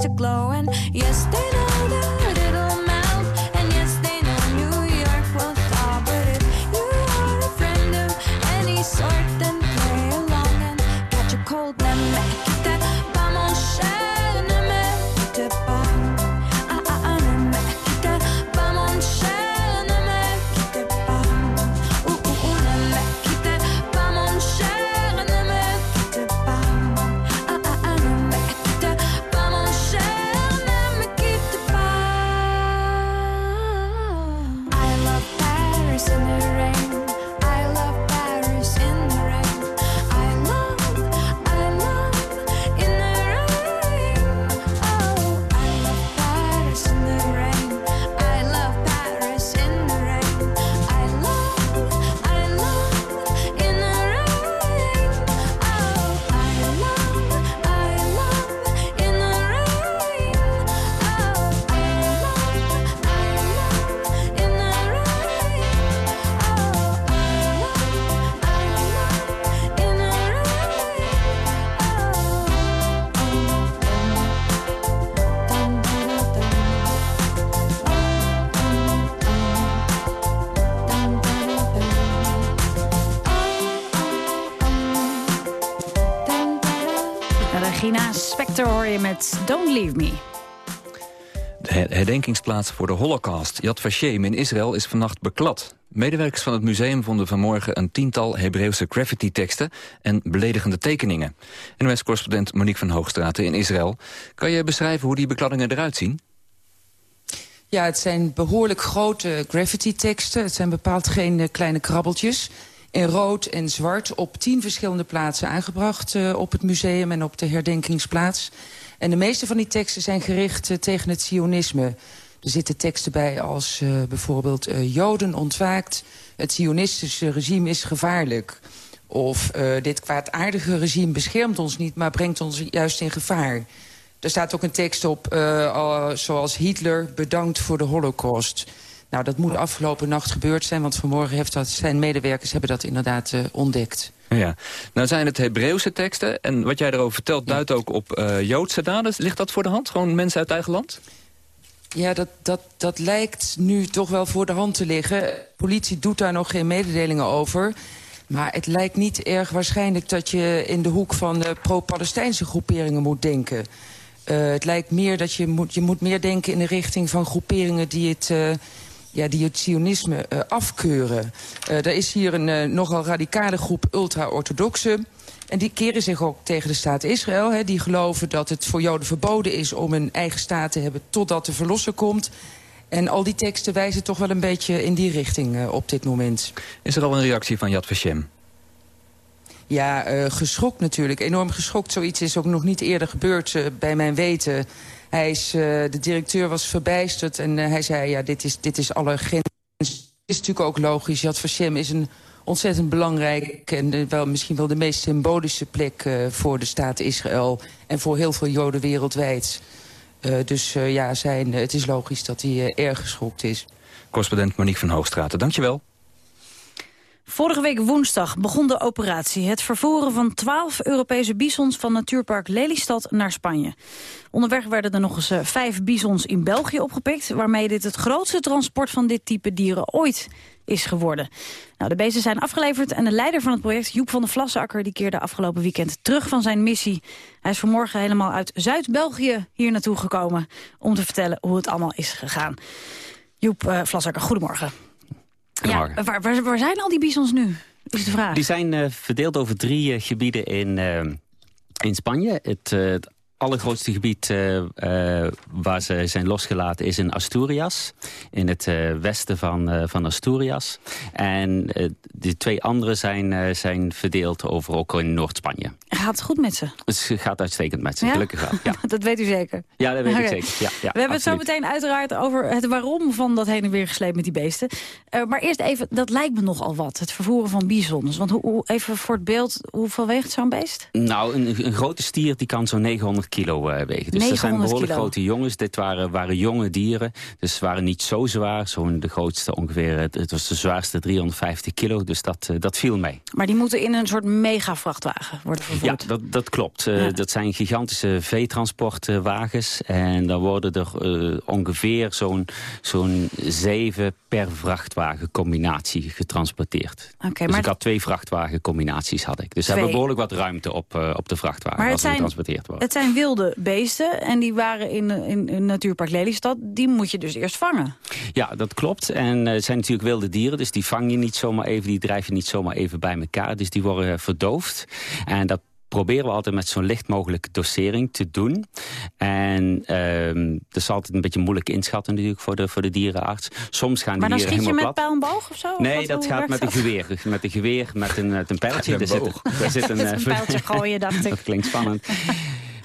to glow, Regina Spector hoor je met Don't Leave Me. De her- herdenkingsplaats voor de Holocaust, Yad Vashem in Israël, is vannacht beklad. Medewerkers van het museum vonden vanmorgen een tiental Hebreeuwse graffiti-teksten en beledigende tekeningen. NOS-correspondent Monique van Hoogstraten in Israël. Kan je beschrijven hoe die bekladdingen eruit zien? Ja, het zijn behoorlijk grote graffiti-teksten. Het zijn bepaald geen eh, kleine krabbeltjes. In rood en zwart op tien verschillende plaatsen aangebracht... eh, op het museum en op de herdenkingsplaats. En de meeste van die teksten zijn gericht eh, tegen het sionisme. Er zitten teksten bij als eh, bijvoorbeeld... Joden ontwaakt, het sionistische regime is gevaarlijk. Of dit kwaadaardige regime beschermt ons niet... maar brengt ons juist in gevaar. Er staat ook een tekst op, al- zoals Hitler bedankt voor de holocaust. Nou, dat moet afgelopen nacht gebeurd zijn... want vanmorgen heeft dat, zijn medewerkers hebben dat inderdaad eh, ontdekt. Ja, nou zijn het Hebreeuwse teksten en wat jij erover vertelt duidt ook op eh, Joodse daden. Ligt dat voor de hand? Gewoon mensen uit eigen land? Ja, dat, dat, dat lijkt nu toch wel voor de hand te liggen. Politie doet daar nog geen mededelingen over. Maar het lijkt niet erg waarschijnlijk dat je in de hoek van pro-Palestijnse groeperingen moet denken. Uh, het lijkt meer dat je moet, je moet meer denken in de richting van groeperingen die het... Ja, die het sionisme uh, afkeuren. er is hier een nogal radicale groep ultra-orthodoxen. En die keren zich ook tegen de staat Israël. Hè. Die geloven dat het voor Joden verboden is om een eigen staat te hebben... totdat de verlosser komt. En al die teksten wijzen toch wel een beetje in die richting op dit moment. Is er al een reactie van Yad Vashem? Ja, uh, geschokt natuurlijk. Enorm geschokt. Zoiets is ook nog niet eerder gebeurd uh, bij mijn weten. Hij is, de directeur was verbijsterd en hij zei... ja, dit is, dit is grens. is natuurlijk ook logisch. Yad Vashem is een ontzettend belangrijk... en wel, misschien wel de meest symbolische plek voor de staat Israël... en voor heel veel Joden wereldwijd... Dus ja, zijn, het is logisch dat hij erg geschokt is. Correspondent Monique van Hoogstraten, dankjewel. Vorige week woensdag begon de operatie. Het vervoeren van 12 Europese bisons van natuurpark Lelystad naar Spanje. Onderweg werden er nog eens vijf bisons in België opgepikt... waarmee dit het grootste transport van dit type dieren ooit is geworden. Nou, de beesten zijn afgeleverd en de leider van het project, Joep van der Vlassenakker... die keerde afgelopen weekend terug van zijn missie. Hij is vanmorgen helemaal uit Zuid-België hier naartoe gekomen... om te vertellen hoe het allemaal is gegaan. Joep uh, Vlasakker, goedemorgen. Ja, waar, waar, waar, zijn al die bisons nu, is de vraag. Die zijn uh, verdeeld over drie uh, gebieden in, uh, in Spanje. Het, het allergrootste gebied uh, uh, waar ze zijn losgelaten is in Asturias. In het uh, westen van, van Asturias. En de twee andere zijn, zijn verdeeld over ook in Noord-Spanje. Gaat het goed met ze? Het gaat uitstekend met ze, ja? gelukkig wel. Ja. dat weet u zeker? Ja, dat weet okay. ik zeker. Ja, ja, We hebben het zo meteen uiteraard over het waarom van dat heen en weer gesleept met die beesten. maar eerst even, dat lijkt me nogal wat, het vervoeren van bisons. Want hoe, hoe, even voor het beeld, hoeveel weegt zo'n beest? Nou, een, een grote stier die kan zo'n 900 kilo uh, wegen. Dus dat zijn behoorlijk kilo. grote jongens. Dit waren, waren jonge dieren. Dus ze waren niet zo zwaar. Zo'n de grootste ongeveer, het was de zwaarste 350 kilo. Dus dat, uh, dat viel mee. Maar die moeten in een soort mega vrachtwagen worden vervoerd? Ja, dat, dat klopt. Ja. Dat zijn gigantische veetransportwagens. En dan worden er ongeveer zo'n zo'n zeven per vrachtwagen combinatie getransporteerd. Okay, dus maar ik had twee vrachtwagencombinaties had ik. Dus ze hebben behoorlijk wat ruimte op, op de vrachtwagen maar als zijn, getransporteerd worden. Het zijn wilde beesten en die waren in, in, in Natuurpark Lelystad. Die moet je dus eerst vangen. Ja, dat klopt. En het uh, zijn natuurlijk wilde dieren, dus die vang je niet zomaar even, die drijf je niet zomaar even bij elkaar. Dus die worden verdoofd. En dat proberen we altijd met zo'n licht mogelijke dosering te doen. En uh, dat is altijd een beetje moeilijk inschatten natuurlijk voor de, voor de dierenarts. Soms gaan maar die dan dieren schiet je helemaal met pijl en boog of zo? Nee, of dat gaat met een geweer. Met een geweer, met een, met een pijltje. Met een boog. Daar zit een, met een pijltje gooien, dacht ik. Dat klinkt spannend.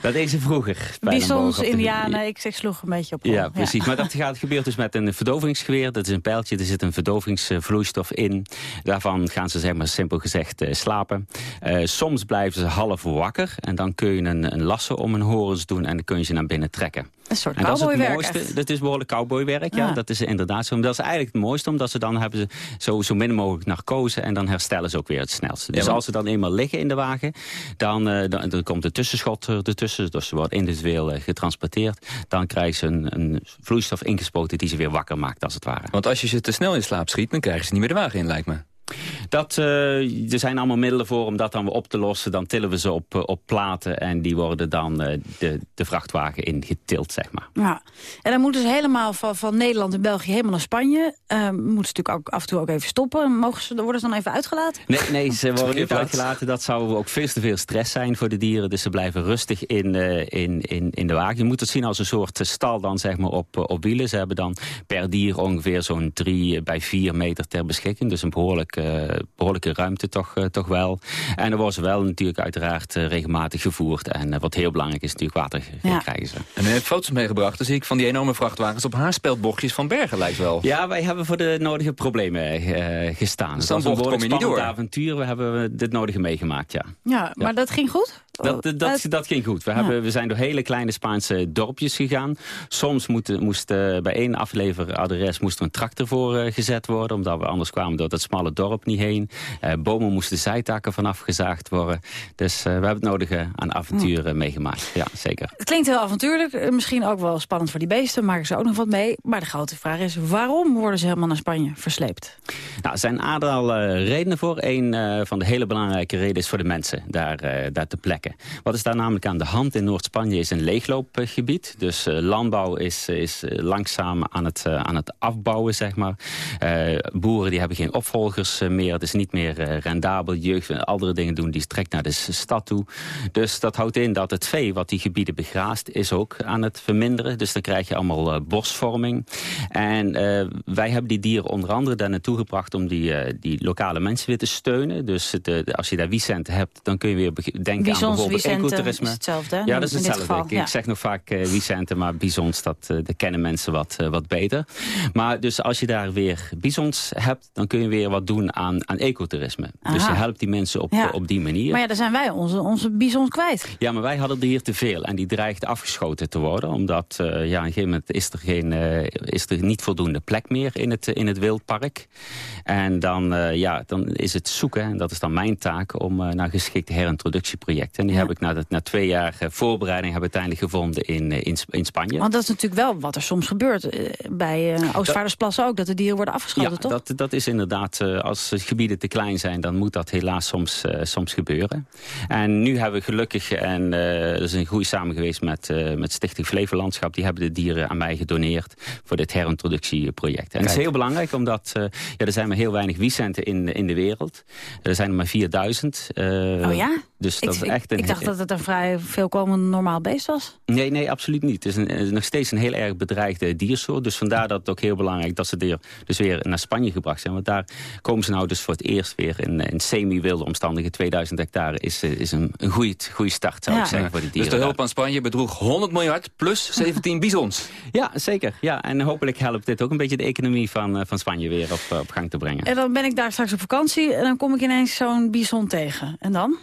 Dat is vroeger. Bisons, indianen, ik zeg sloeg een beetje op. Ja, precies. Ja. Maar dat gaat, gebeurt dus met een verdovingsgeweer. Dat is een pijltje, er zit een verdovingsvloeistof in. Daarvan gaan ze, zeg maar simpel gezegd, uh, slapen. Uh, soms blijven ze half wakker. En dan kun je een, een lasso om hun horens doen en dan kun je ze naar binnen trekken. Een soort en dat is het cowboywerk. mooiste. Dat is behoorlijk cowboywerk, ja. Ja. Dat is inderdaad zo. Dat is eigenlijk het mooiste, omdat ze dan hebben ze zo, zo min mogelijk narcose en dan herstellen ze ook weer het snelste. Dus Ja, als ze dan eenmaal liggen in de wagen, dan, eh, dan, dan komt de tussenschot er- ertussen. Dus ze worden individueel eh, getransporteerd. Dan krijgen ze een, een vloeistof ingespoten die ze weer wakker maakt, als het ware. Want als je ze te snel in slaap schiet, dan krijgen ze niet meer de wagen in, lijkt me. Dat, eh, er zijn allemaal middelen voor om dat dan weer op te lossen. Dan tillen we ze op, eh, op platen en die worden dan eh, de, de vrachtwagen ingetild, zeg maar. Ja. En dan moeten ze helemaal van, van Nederland en België helemaal naar Spanje. Ehm moeten ze natuurlijk ook af en toe ook even stoppen. Mogen ze, worden ze dan even uitgelaten? Nee, nee ze worden niet uitgelaten. Dat zou ook veel te veel stress zijn voor de dieren. Dus ze blijven rustig in, eh, in, in, in de wagen. Je moet het zien als een soort stal dan, zeg maar, op, op wielen. Ze hebben dan per dier ongeveer zo'n drie bij vier meter ter beschikking. Dus een behoorlijk, eh, behoorlijke ruimte toch, eh, toch wel. En dan worden ze wel natuurlijk uiteraard eh, regelmatig gevoerd. En wat heel belangrijk is, natuurlijk water Ja. krijgen ze. En u heeft foto's meegebracht, dan zie ik van die enorme vrachtwagens op haarspeldbochtjes van Bergen, lijkt wel. Ja, wij hebben voor de nodige problemen eh, gestaan. Het zo'n was een bocht kom je niet spannend door. avontuur. We hebben dit nodige meegemaakt, ja. Ja, maar dat ging goed? Dat, dat, dat, ging goed. We, hebben, we zijn door hele kleine Spaanse dorpjes gegaan. Soms moest, moest bij één afleveradres moest er een tractor voor gezet worden... omdat we anders kwamen door dat smalle dorp niet heen. bomen moesten zijtakken vanaf gezaagd worden. Dus we hebben het nodige aan avonturen meegemaakt. Ja, zeker. Het klinkt heel avontuurlijk. Misschien ook wel spannend voor die beesten. Maken ze ook nog wat mee. Maar de grote vraag is, waarom worden ze helemaal naar Spanje versleept? Nou, er zijn een aantal redenen voor. Een van de hele belangrijke redenen is voor de mensen daar, daar te plekken. Wat is daar namelijk aan de hand? In Noord-Spanje is een leegloopgebied. Dus uh, landbouw is, is langzaam aan het, uh, aan het afbouwen, zeg maar. Boeren die hebben geen opvolgers meer. Het is niet meer rendabel. Jeugd en andere dingen doen, die trekt naar de stad toe. Dus dat houdt in dat het vee wat die gebieden begraast... is ook aan het verminderen. Dus dan krijg je allemaal bosvorming. En wij hebben die dieren onder andere daar naartoe gebracht... om die, die lokale mensen weer te steunen. Dus de, als je daar Vicente hebt, dan kun je weer denken aan bijvoorbeeld ecotourisme. is hetzelfde, Ja, dat is hetzelfde. Ik, zeg nog vaak uh, Vicente, maar bizons, dat, uh, dat kennen mensen wat, uh, wat beter. Maar dus als je daar weer bizons hebt, dan kun je weer wat doen aan, aan ecotourisme. Dus je helpt die mensen op, ja. op die manier. Maar ja, dan zijn wij onze, onze bizons kwijt. Ja, maar wij hadden er hier te veel en die dreigt afgeschoten te worden. Omdat ja, op een gegeven moment is er, geen, is er niet voldoende plek meer in het, in het wildpark. En dan, ja, dan is het zoeken, en dat is dan mijn taak, om naar geschikte herintroductieprojecten. En die heb ik na, na twee jaar eh, voorbereiding uiteindelijk gevonden in, eh, in, in, Spanje. Want dat is natuurlijk wel wat er soms gebeurt. Eh, bij uh, Oostvaardersplassen ook, dat de dieren worden afgeschoten, ja, toch? Dat, dat is inderdaad, als gebieden te klein zijn... dan moet dat helaas soms, soms gebeuren. En nu hebben we gelukkig, en dat is een goede samen geweest... met, met Stichting Flevolandschap, die hebben de dieren aan mij gedoneerd... voor dit herintroductieproject. En dat is heel belangrijk, omdat ja, er zijn maar heel weinig wiecenten in, in de wereld. Er zijn er maar 4000. oh ja? Dus dat ik, is echt een, ik dacht dat het een vrij veelkomend normaal beest was. Nee, nee, absoluut niet. Het is, een, nog steeds een heel erg bedreigde diersoort. Dus vandaar dat het ook heel belangrijk dat ze er dus weer naar Spanje gebracht zijn. Want daar komen ze nou dus voor het eerst weer in, in semi-wilde omstandigheden. 2000 hectare is, is een, een goede, goede start, zou ik zeggen, voor de dieren. Dus de hulp aan Spanje bedroeg 100 miljard plus 17 bizons. Ja, zeker. Ja, en hopelijk helpt dit ook een beetje de economie van, eh, van Spanje weer op, op gang te brengen. En dan ben ik daar straks op vakantie en dan kom ik ineens zo'n bison tegen. En dan?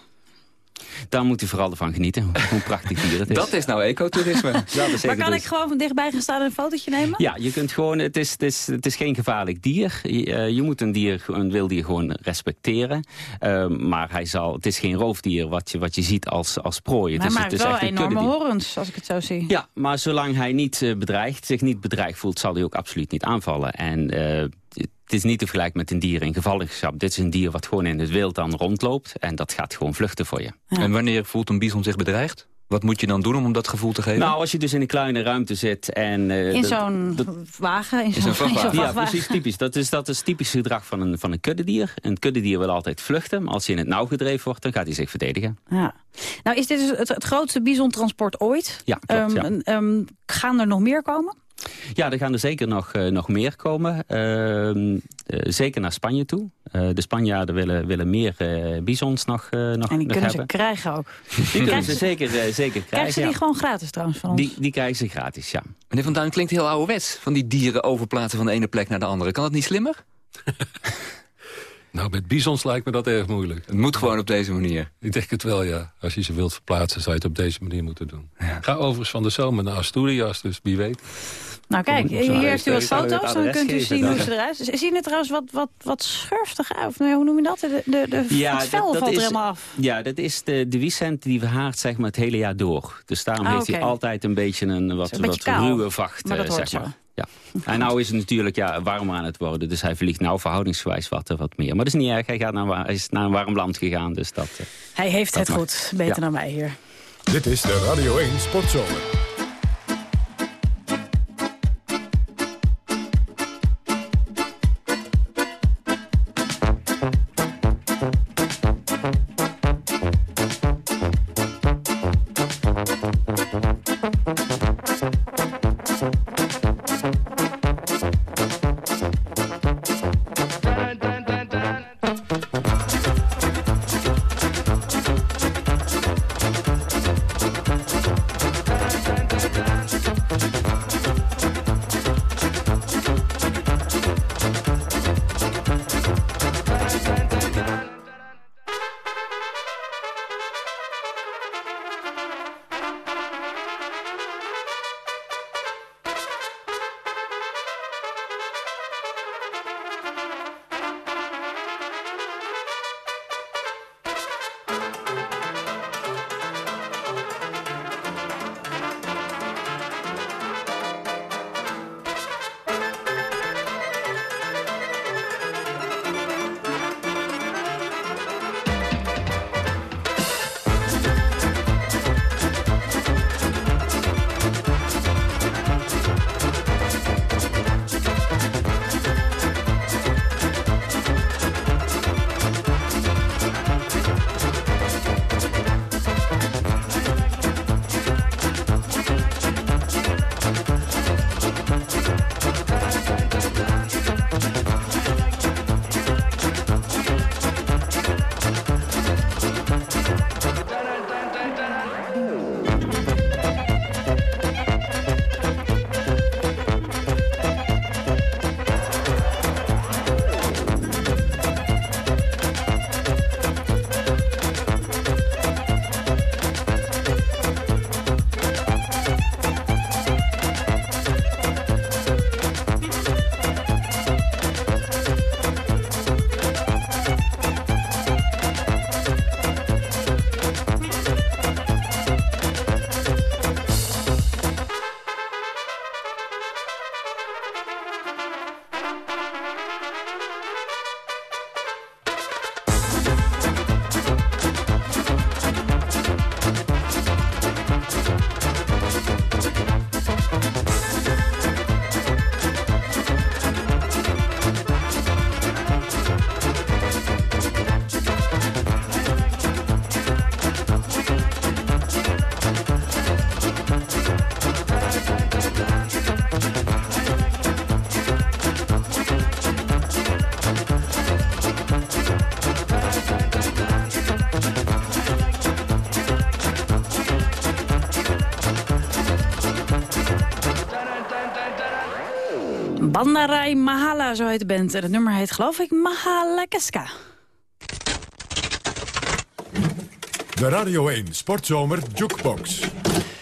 Daar moet u vooral ervan genieten, hoe prachtig dier het is. Dat is nou ecotourisme. maar kan ik gewoon van dichtbij gaan staan en een fotootje nemen? Ja, je kunt gewoon, het is, het is, het is geen gevaarlijk dier. Je, uh, je moet een, dier, een wildier gewoon respecteren. Uh, maar hij zal, het is geen roofdier wat je, wat je ziet als, als prooi. Het maar het is wel echt enorme horens, als ik het zo zie. Ja, maar zolang hij niet uh, bedreigt, zich niet bedreigd voelt... zal hij ook absoluut niet aanvallen. En het is niet te vergelijken met een dier in gevangenschap. Dit is een dier wat gewoon in het wild dan rondloopt. En dat gaat gewoon vluchten voor je. En wanneer voelt een bison zich bedreigd? Wat moet je dan doen om dat gevoel te geven? Nou, als je dus in een kleine ruimte zit en... Uh, in zo'n wagen? In zo'n zo Ja, precies, typisch. Dat is, dat is typisch gedrag van een, van een kuddedier. Een kuddedier wil altijd vluchten, maar als hij in het nauw gedreven wordt... dan gaat hij zich verdedigen. Ja. Nou, is dit dus het, het grootste bisontransport ooit? Ja, klopt, um, um, gaan er nog meer komen? Ja, er gaan er zeker nog, uh, nog meer komen. Uh, uh, zeker naar Spanje toe. de Spanjaarden willen, willen meer bisons nog, nog En die nog kunnen hebben. ze krijgen ook. Die kunnen ze zeker, zeker krijgen. Krijgen ze die ja. gewoon gratis trouwens van ons? Die, die krijgen ze gratis, ja. Meneer Van Duin klinkt heel ouderwets. Van die dieren overplaatsen van de ene plek naar de andere. Kan dat niet slimmer? Nou, met bizons lijkt me dat erg moeilijk. Het moet gewoon op deze manier. Ik denk het wel, ja. Als je ze wilt verplaatsen, zou je het op deze manier moeten doen. Ja. Ga overigens van de zomer naar Asturias, dus wie weet. Nou kijk, hier heeft u wat foto's, dan kunt u zien hoe ze eruit zien. het trouwens wat, wat, wat schurftig uit? Nee, hoe noem je dat? De, de, de, ja, het vel dat, dat valt is, er helemaal af. Ja, dat is de, de Wiesent die verhaart zeg maar, het hele jaar door. Dus daarom Ah, heeft hij altijd een beetje een wat, Een beetje wat kaal. ruwe vacht. Maar dat eh, hoort zeg zo. maar. Ja. En nou is het natuurlijk ja, warmer aan het worden. Dus hij vliegt nou verhoudingsgewijs wat, eh, wat meer. Maar dat is niet erg. Hij, gaat naar, hij is naar een warm land gegaan. Dus dat, eh, Hij heeft Dat het mag. goed, beter Ja. dan wij hier. Dit is de Radio 1 Sportzomer. Bandarai Mahala, zo heet de band. En het nummer heet geloof ik Mahalakaska. De Radio 1 Sportzomer Jukebox.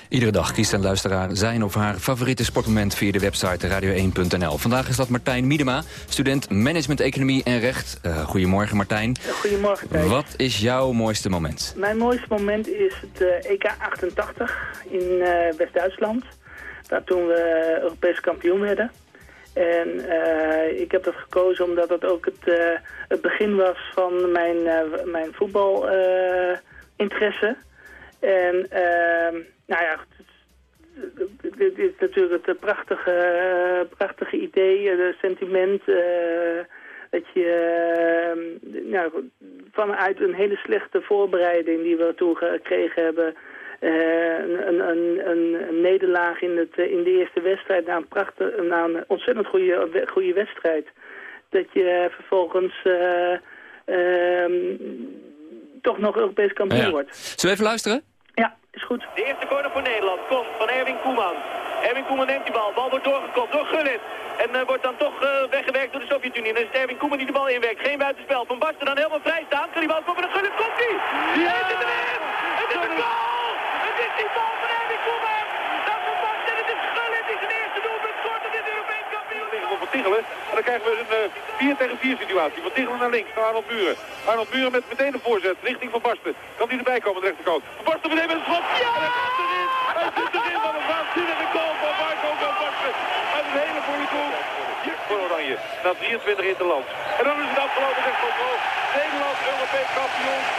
Iedere dag kiest een luisteraar zijn of haar favoriete sportmoment via de website radio1.nl. Vandaag is dat Martijn Miedema, student Management Economie en Recht. Uh, goedemorgen Martijn. Goedemorgen Thijs. Wat is jouw mooiste moment? Mijn mooiste moment is het uh, EK 88 in uh, West-Duitsland. Daar toen we Europees kampioen werden. En uh, ik heb dat gekozen omdat het ook het, uh, het begin was van mijn, uh, mijn voetbalinteresse. en nou ja, dit is natuurlijk het prachtige, prachtige idee, het sentiment... dat je nou, vanuit een hele slechte voorbereiding die we toen gekregen hebben... Uh, een, een, een, nederlaag in, het, in de eerste wedstrijd na een, prachtig, na een ontzettend goede, goede wedstrijd. Dat je vervolgens uh, uh, toch nog Europees kampioen ja. wordt. Zullen we even luisteren? Ja, is goed. De eerste corner voor Nederland komt van Erwin Koeman. Erwin Koeman neemt die bal. Bal wordt doorgekopt door Gullit. En uh, wordt dan toch uh, weggewerkt door de Sovjet-Unie. En dan is het Erwin Koeman die de bal inwerkt. Geen buitenspel. Van Basten dan helemaal vrij staan. Kan die bal komen? En Gullit komt die! Ja! Het is erin! Het is een goal! Het is die bal van Erwin Koeman! Dat Basten en het is Gullit die zijn eerste doelpunt scoort op dit Europees kampioen. Van Tichelen. En dan krijgen we een 4 uh, tegen 4 situatie. Van Tichelen naar links, Arnold Muren. Arnold Muren met meteen een voorzet richting Van Basten. Kan die erbij komen de rechterkant. Van Basten meteen met een schot. Ja! En hij gaat erin! Hij zit erin van een waanzinnige goal van Marco van Basten. Een hele goede doel. Voor Oranje. Na 23 in het land. En dan is het afgelopen zegt Van Nederland Europees kampioen.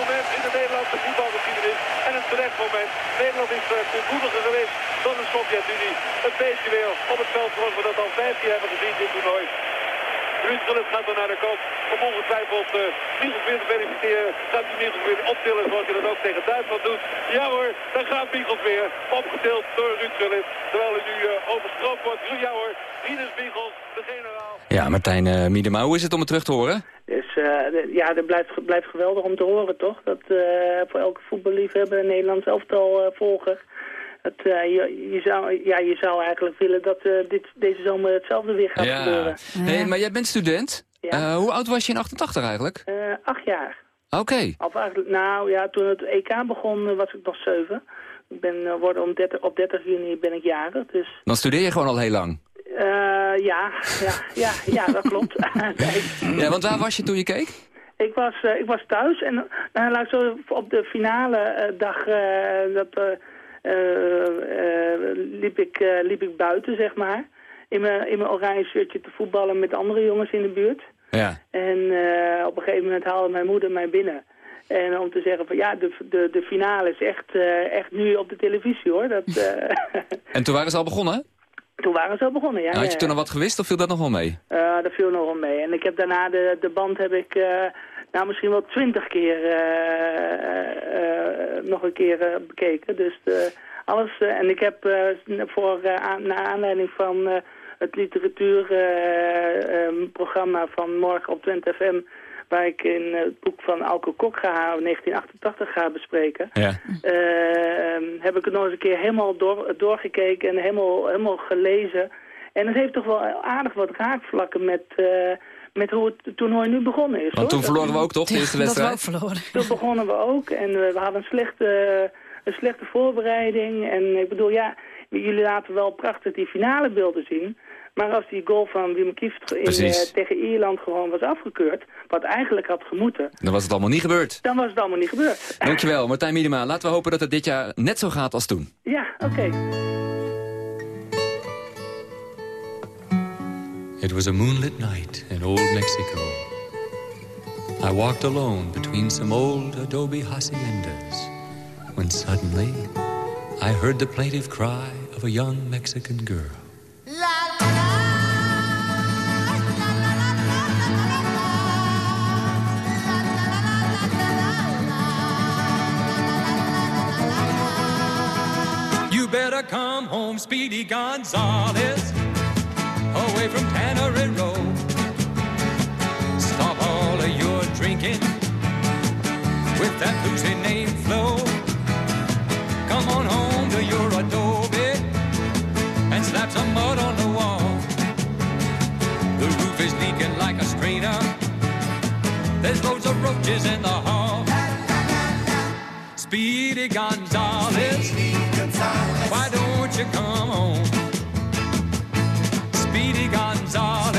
Moment in de Nederlandse voetbalgeschiedenis. En een terecht moment. Nederland is uh, toegoediger geweest dan de Sovjet-Unie. Het beestje weer op het veld zoals we dat al 15 hebben gezien dit toernooi. Ruud Gullit gaat dan naar de kant om ongetwijfeld uh, Michels weer te feliciteren. Gaat hij Michels weer optillen zoals hij dat ook tegen Duitsland doet. Ja hoor, dan gaat Michels weer opgetild door Ruud Gullit. Terwijl hij nu uh, overstroomd wordt. Ja hoor, Rinus Michels, de generaal. Ja, Martijn Miedema, hoe is het om het terug te horen? Dus uh, ja, dat blijft, blijft geweldig om te horen toch? Dat uh, voor elke voetballiefhebber een Nederlands elftal uh, volger... Het, je, je, zou, ja, je zou eigenlijk willen dat dit, deze zomer hetzelfde weer gaat ja. gebeuren. Hey, maar jij bent student. Ja. Hoe oud was je in 88 eigenlijk? acht jaar. Oké. Okay. Of eigenlijk, nou ja, toen het EK begon was ik nog zeven. Ik ben, worden om 30, op 30 juni ben ik jarig. Dus... Dan studeer je gewoon al heel lang? Ja, ja, ja, ja, dat klopt. ja, want waar was je toen je keek? Ik was, ik was thuis en uh, ik zo op de finale dag dat... Liep, ik, liep ik buiten, zeg maar. In mijn, in mijn oranje shirtje te voetballen met andere jongens in de buurt. Ja. En op een gegeven moment haalde mijn moeder mij binnen. En om te zeggen van ja, de, de, de finale is echt, echt nu op de televisie hoor. Dat, en toen waren ze al begonnen? Toen waren ze al begonnen, ja. Had je toen nog wat gewist of viel dat nog wel mee? dat viel nog wel mee. En ik heb daarna de, de band heb ik nou, misschien wel twintig keer uh, uh, nog een keer bekeken. Dus alles. en ik heb voor, naar aanleiding van het literatuurprogramma van morgen op Twente FM... waar ik in het boek van Alke Kok ga, 1988 ga bespreken... Ja. heb ik het nog eens een keer helemaal door, doorgekeken en helemaal, helemaal gelezen. En het heeft toch wel aardig wat raakvlakken met met hoe het toernooi nu begonnen is. Want hoor. toen verloren we ook toch, de eerste wedstrijd? Dat we ook verloren. Toen begonnen we ook en we, we hadden een slechte, een slechte voorbereiding. En ik bedoel, ja, jullie laten wel prachtig die finale beelden zien. Maar als die goal van Wim Kieft in, uh, tegen Ierland gewoon was afgekeurd... wat eigenlijk had gemoeten... Dan was het allemaal niet gebeurd. Dan was het allemaal niet gebeurd. Dankjewel, Martijn Miedema. Laten we hopen dat het dit jaar net zo gaat als toen. Ja, oké. Okay. It was a moonlit night in old Mexico. I walked alone between some old adobe haciendas when suddenly I heard the plaintive cry of a young Mexican girl. Better come home, Speedy Gonzales, away from Tannery Road. Stop all of your drinking with that boozy name Flo. Come on home to your adobe and slap some mud on the wall. The roof is leaking like a strainer. There's loads of roaches in the hall. Speedy Gonzales. Speedy why don't you come home? Speedy Gonzales,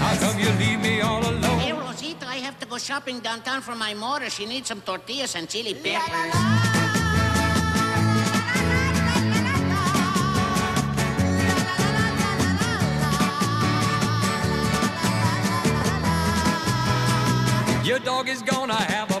how come you leave me all alone? Hey, Rosita, I have to go shopping downtown for my mother. She needs some tortillas and chili peppers. Your dog is gonna have a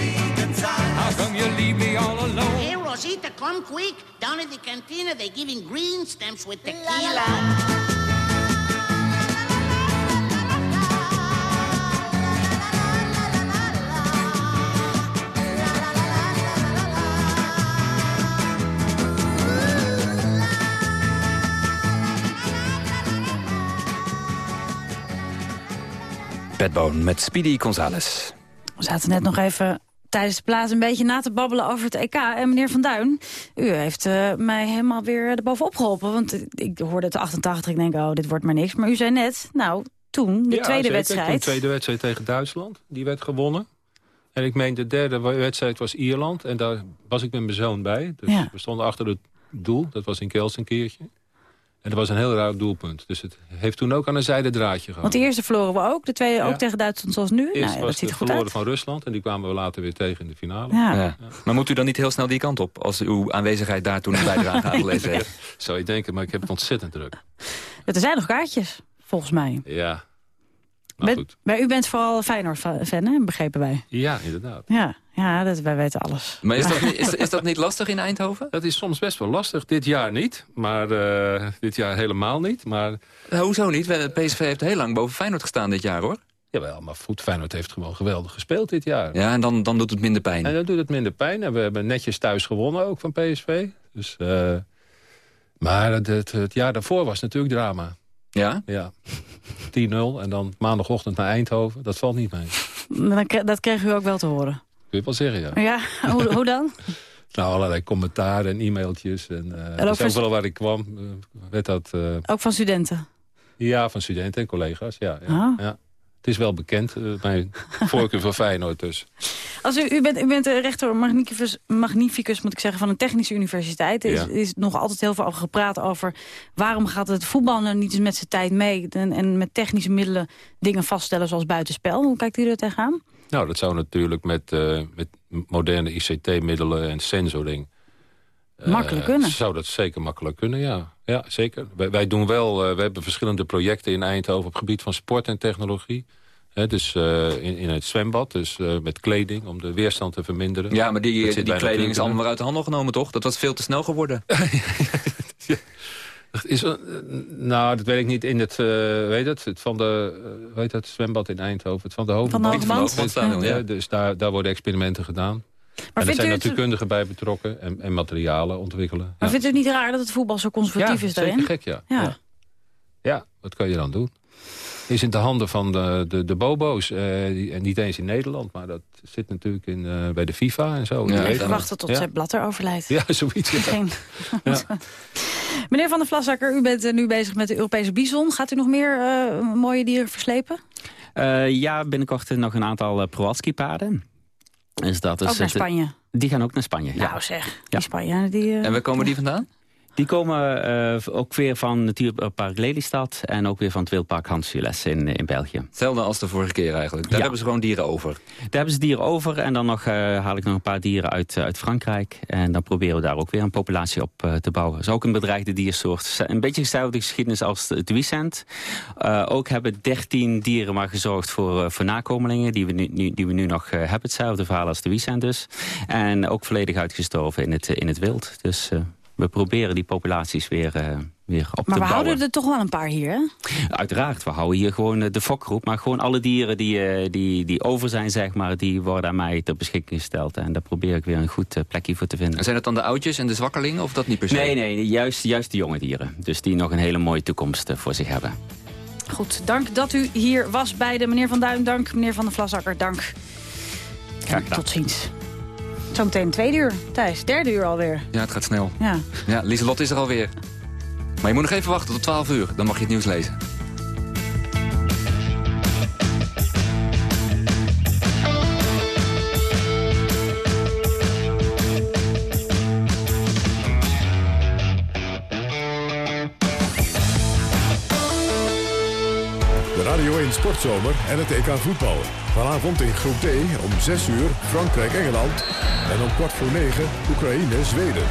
Rosita, come quick. Down at the cantina, they're giving green stamps with tequila. Bedbone met Speedy Gonzales. We zaten net nog even tijdens de plaats een beetje na te babbelen over het EK. En meneer Van Duin, u heeft uh, mij helemaal weer erbovenop geholpen. Want ik hoorde het 88, ik denk, oh, dit wordt maar niks. Maar u zei net, nou, toen, de ja, tweede zeker. wedstrijd... de tweede wedstrijd tegen Duitsland, die werd gewonnen. En ik meen, de derde wedstrijd was Ierland. En daar was ik met mijn zoon bij. Dus Ja. we stonden achter het doel. Dat was in Kels een keertje. En dat was een heel raar doelpunt. Dus het heeft toen ook aan een zijde draadje gehad. Want de eerste verloren we ook, de tweede Ja. ook tegen Duitsland zoals nu. Eerst nou, ja, dat was ziet de er goed verloren uit. van Rusland. En die kwamen we later weer tegen in de finale. Ja. Ja. Maar moet u dan niet heel snel die kant op... als uw aanwezigheid daar toen een bijdrage aan geleverd heeft? Zou je denken, maar ik heb het ontzettend druk. Er zijn nog kaartjes, volgens mij. Ja, Ben- maar u bent vooral Feyenoord-fan, hè? begrepen wij. ja inderdaad. Ja, ja dat, wij weten alles. Maar is dat, niet- is, is dat niet lastig in Eindhoven? Dat is soms best wel lastig. Dit jaar niet, maar eh, dit jaar helemaal niet. Maar Eh, hoezo niet? PSV heeft heel lang boven Feyenoord gestaan dit jaar, hoor. Jawel, maar goed, Feyenoord heeft gewoon geweldig gespeeld dit jaar. Ja, en dan, dan doet het minder pijn. En dan doet het minder pijn. En we hebben netjes thuis gewonnen ook van PSV. Dus, eh, maar het, het, het jaar daarvoor was natuurlijk drama. Ja? Ja. 10-0 en dan maandagochtend naar Eindhoven. Dat valt niet mee. Dat kreeg u ook wel te horen. Kun je wel zeggen, ja. Ja, hoe, hoe dan? Nou, allerlei commentaren en e-mailtjes. En, ook dus vers- overal waar ik kwam, eh, werd dat... eh, Ook van studenten? ja, van studenten en collega's, ja. ja, Oh. ja. Het is wel bekend, mijn voorkeur voor Feyenoord dus. Als u, u, bent, u bent de rector magnificus, magnificus, moet ik zeggen, van een technische universiteit. Er is, Ja. is nog altijd heel veel over gepraat over... waarom gaat het voetbal nou niet eens met zijn tijd mee... en, en met technische middelen dingen vaststellen zoals buitenspel. Hoe kijkt u er tegenaan? Nou, dat zou natuurlijk met, eh, met moderne ICT-middelen en sensoring... eh, Makkelijk kunnen. Zou dat zeker makkelijk kunnen, ja. Ja, zeker. Wij, wij doen wel, eh, we hebben verschillende projecten in Eindhoven... op het gebied van sport en technologie. Hè, dus eh, in, in het zwembad, dus eh, met kleding... om de weerstand te verminderen. Ja, maar die, die kleding is allemaal weer uit de handel genomen, toch? Dat was veel te snel geworden. Is, er- nou, dat weet ik niet in het, eh weet het, het van de, eh, weet het, zwembad in Eindhoven, het van de Hogeband. Van de ja. ja, Dus daar, daar worden experimenten gedaan. en er zijn natuurkundigen bij betrokken en, en materialen ontwikkelen. Maar ja. vindt u het niet raar dat het voetbal zo conservatief ja, is daarin? zeker gek, ja. Ja. ja. Ja, wat kan je dan doen? Is in de handen van de, de, de bobo's. eh, die, en niet eens in Nederland, maar dat zit natuurlijk in, eh, bij de FIFA en zo. Ja, Even wachten tot ja. Blatter overlijdt. Ja, zoiets. Ja. Geen- Ja. Meneer Van der Vlassakker, u bent eh, nu bezig met de Europese bison. Gaat u nog meer eh, mooie dieren verslepen? Eh, ja, binnenkort nog een aantal uh, Proatski-paarden. Dus dat is ook naar Spanje? Die gaan ook naar Spanje, ja. Nou zeg, die Spanjaarden die... eh, En waar komen die vandaan? Die komen eh, ook weer van Natuurpark Lelystad... en ook weer van het Wildpark Hans Jules in, in België. Hetzelfde als de vorige keer eigenlijk. Daar Ja. hebben ze gewoon dieren over. Daar hebben ze dieren over en dan nog, eh, haal ik nog een paar dieren uit, eh, uit Frankrijk. En dan proberen we daar ook weer een populatie op te bouwen. Dat is ook een bedreigde diersoort. Een beetje dezelfde geschiedenis als het Wiesent. Ook hebben 13 dieren maar gezorgd voor, voor nakomelingen... Die we, nu, nu- die we nu nog hebben. Hetzelfde verhaal als de Wiesent dus. En ook volledig uitgestorven in het, in het wild. Dus... we proberen die populaties weer, eh, weer op maar te we bouwen. houden er toch wel een paar hier, hè? Uiteraard, we houden hier gewoon eh, de fokgroep. Maar gewoon alle dieren die, eh, die, die over zijn, zeg maar... die worden aan mij ter beschikking gesteld. En daar probeer ik weer een goed plekje voor te vinden. En zijn het dan de oudjes en de zwakkelingen of dat niet per se? Nee, nee, juist, juist de jonge dieren. Dus die nog een hele mooie toekomst voor zich hebben. Goed, dank dat u hier was bij de meneer Van Duin. Dank, meneer Van der Vlasakker. Dank. Graag gedaan. Tot ziens. Zometeen tweede uur. Thijs, derde uur alweer. Ja, het gaat snel. Ja. Ja, Lieselot is er alweer. Maar je moet nog even wachten tot 12 uur. Dan mag je het nieuws lezen. 1 Sportzomer en het EK voetbal. Vanavond in groep D om 6 uur Frankrijk-Engeland. En om kwart voor 9 Oekraïne-Zweden.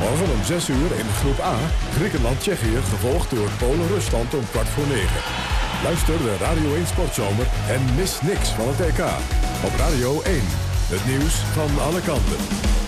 Morgen om 6 uur in groep A Griekenland-Tsjechië. Gevolgd door Polen-Rusland om kwart voor 9. Luister de Radio 1 Sportzomer en mis niks van het EK. Op Radio 1. Het nieuws van alle kanten.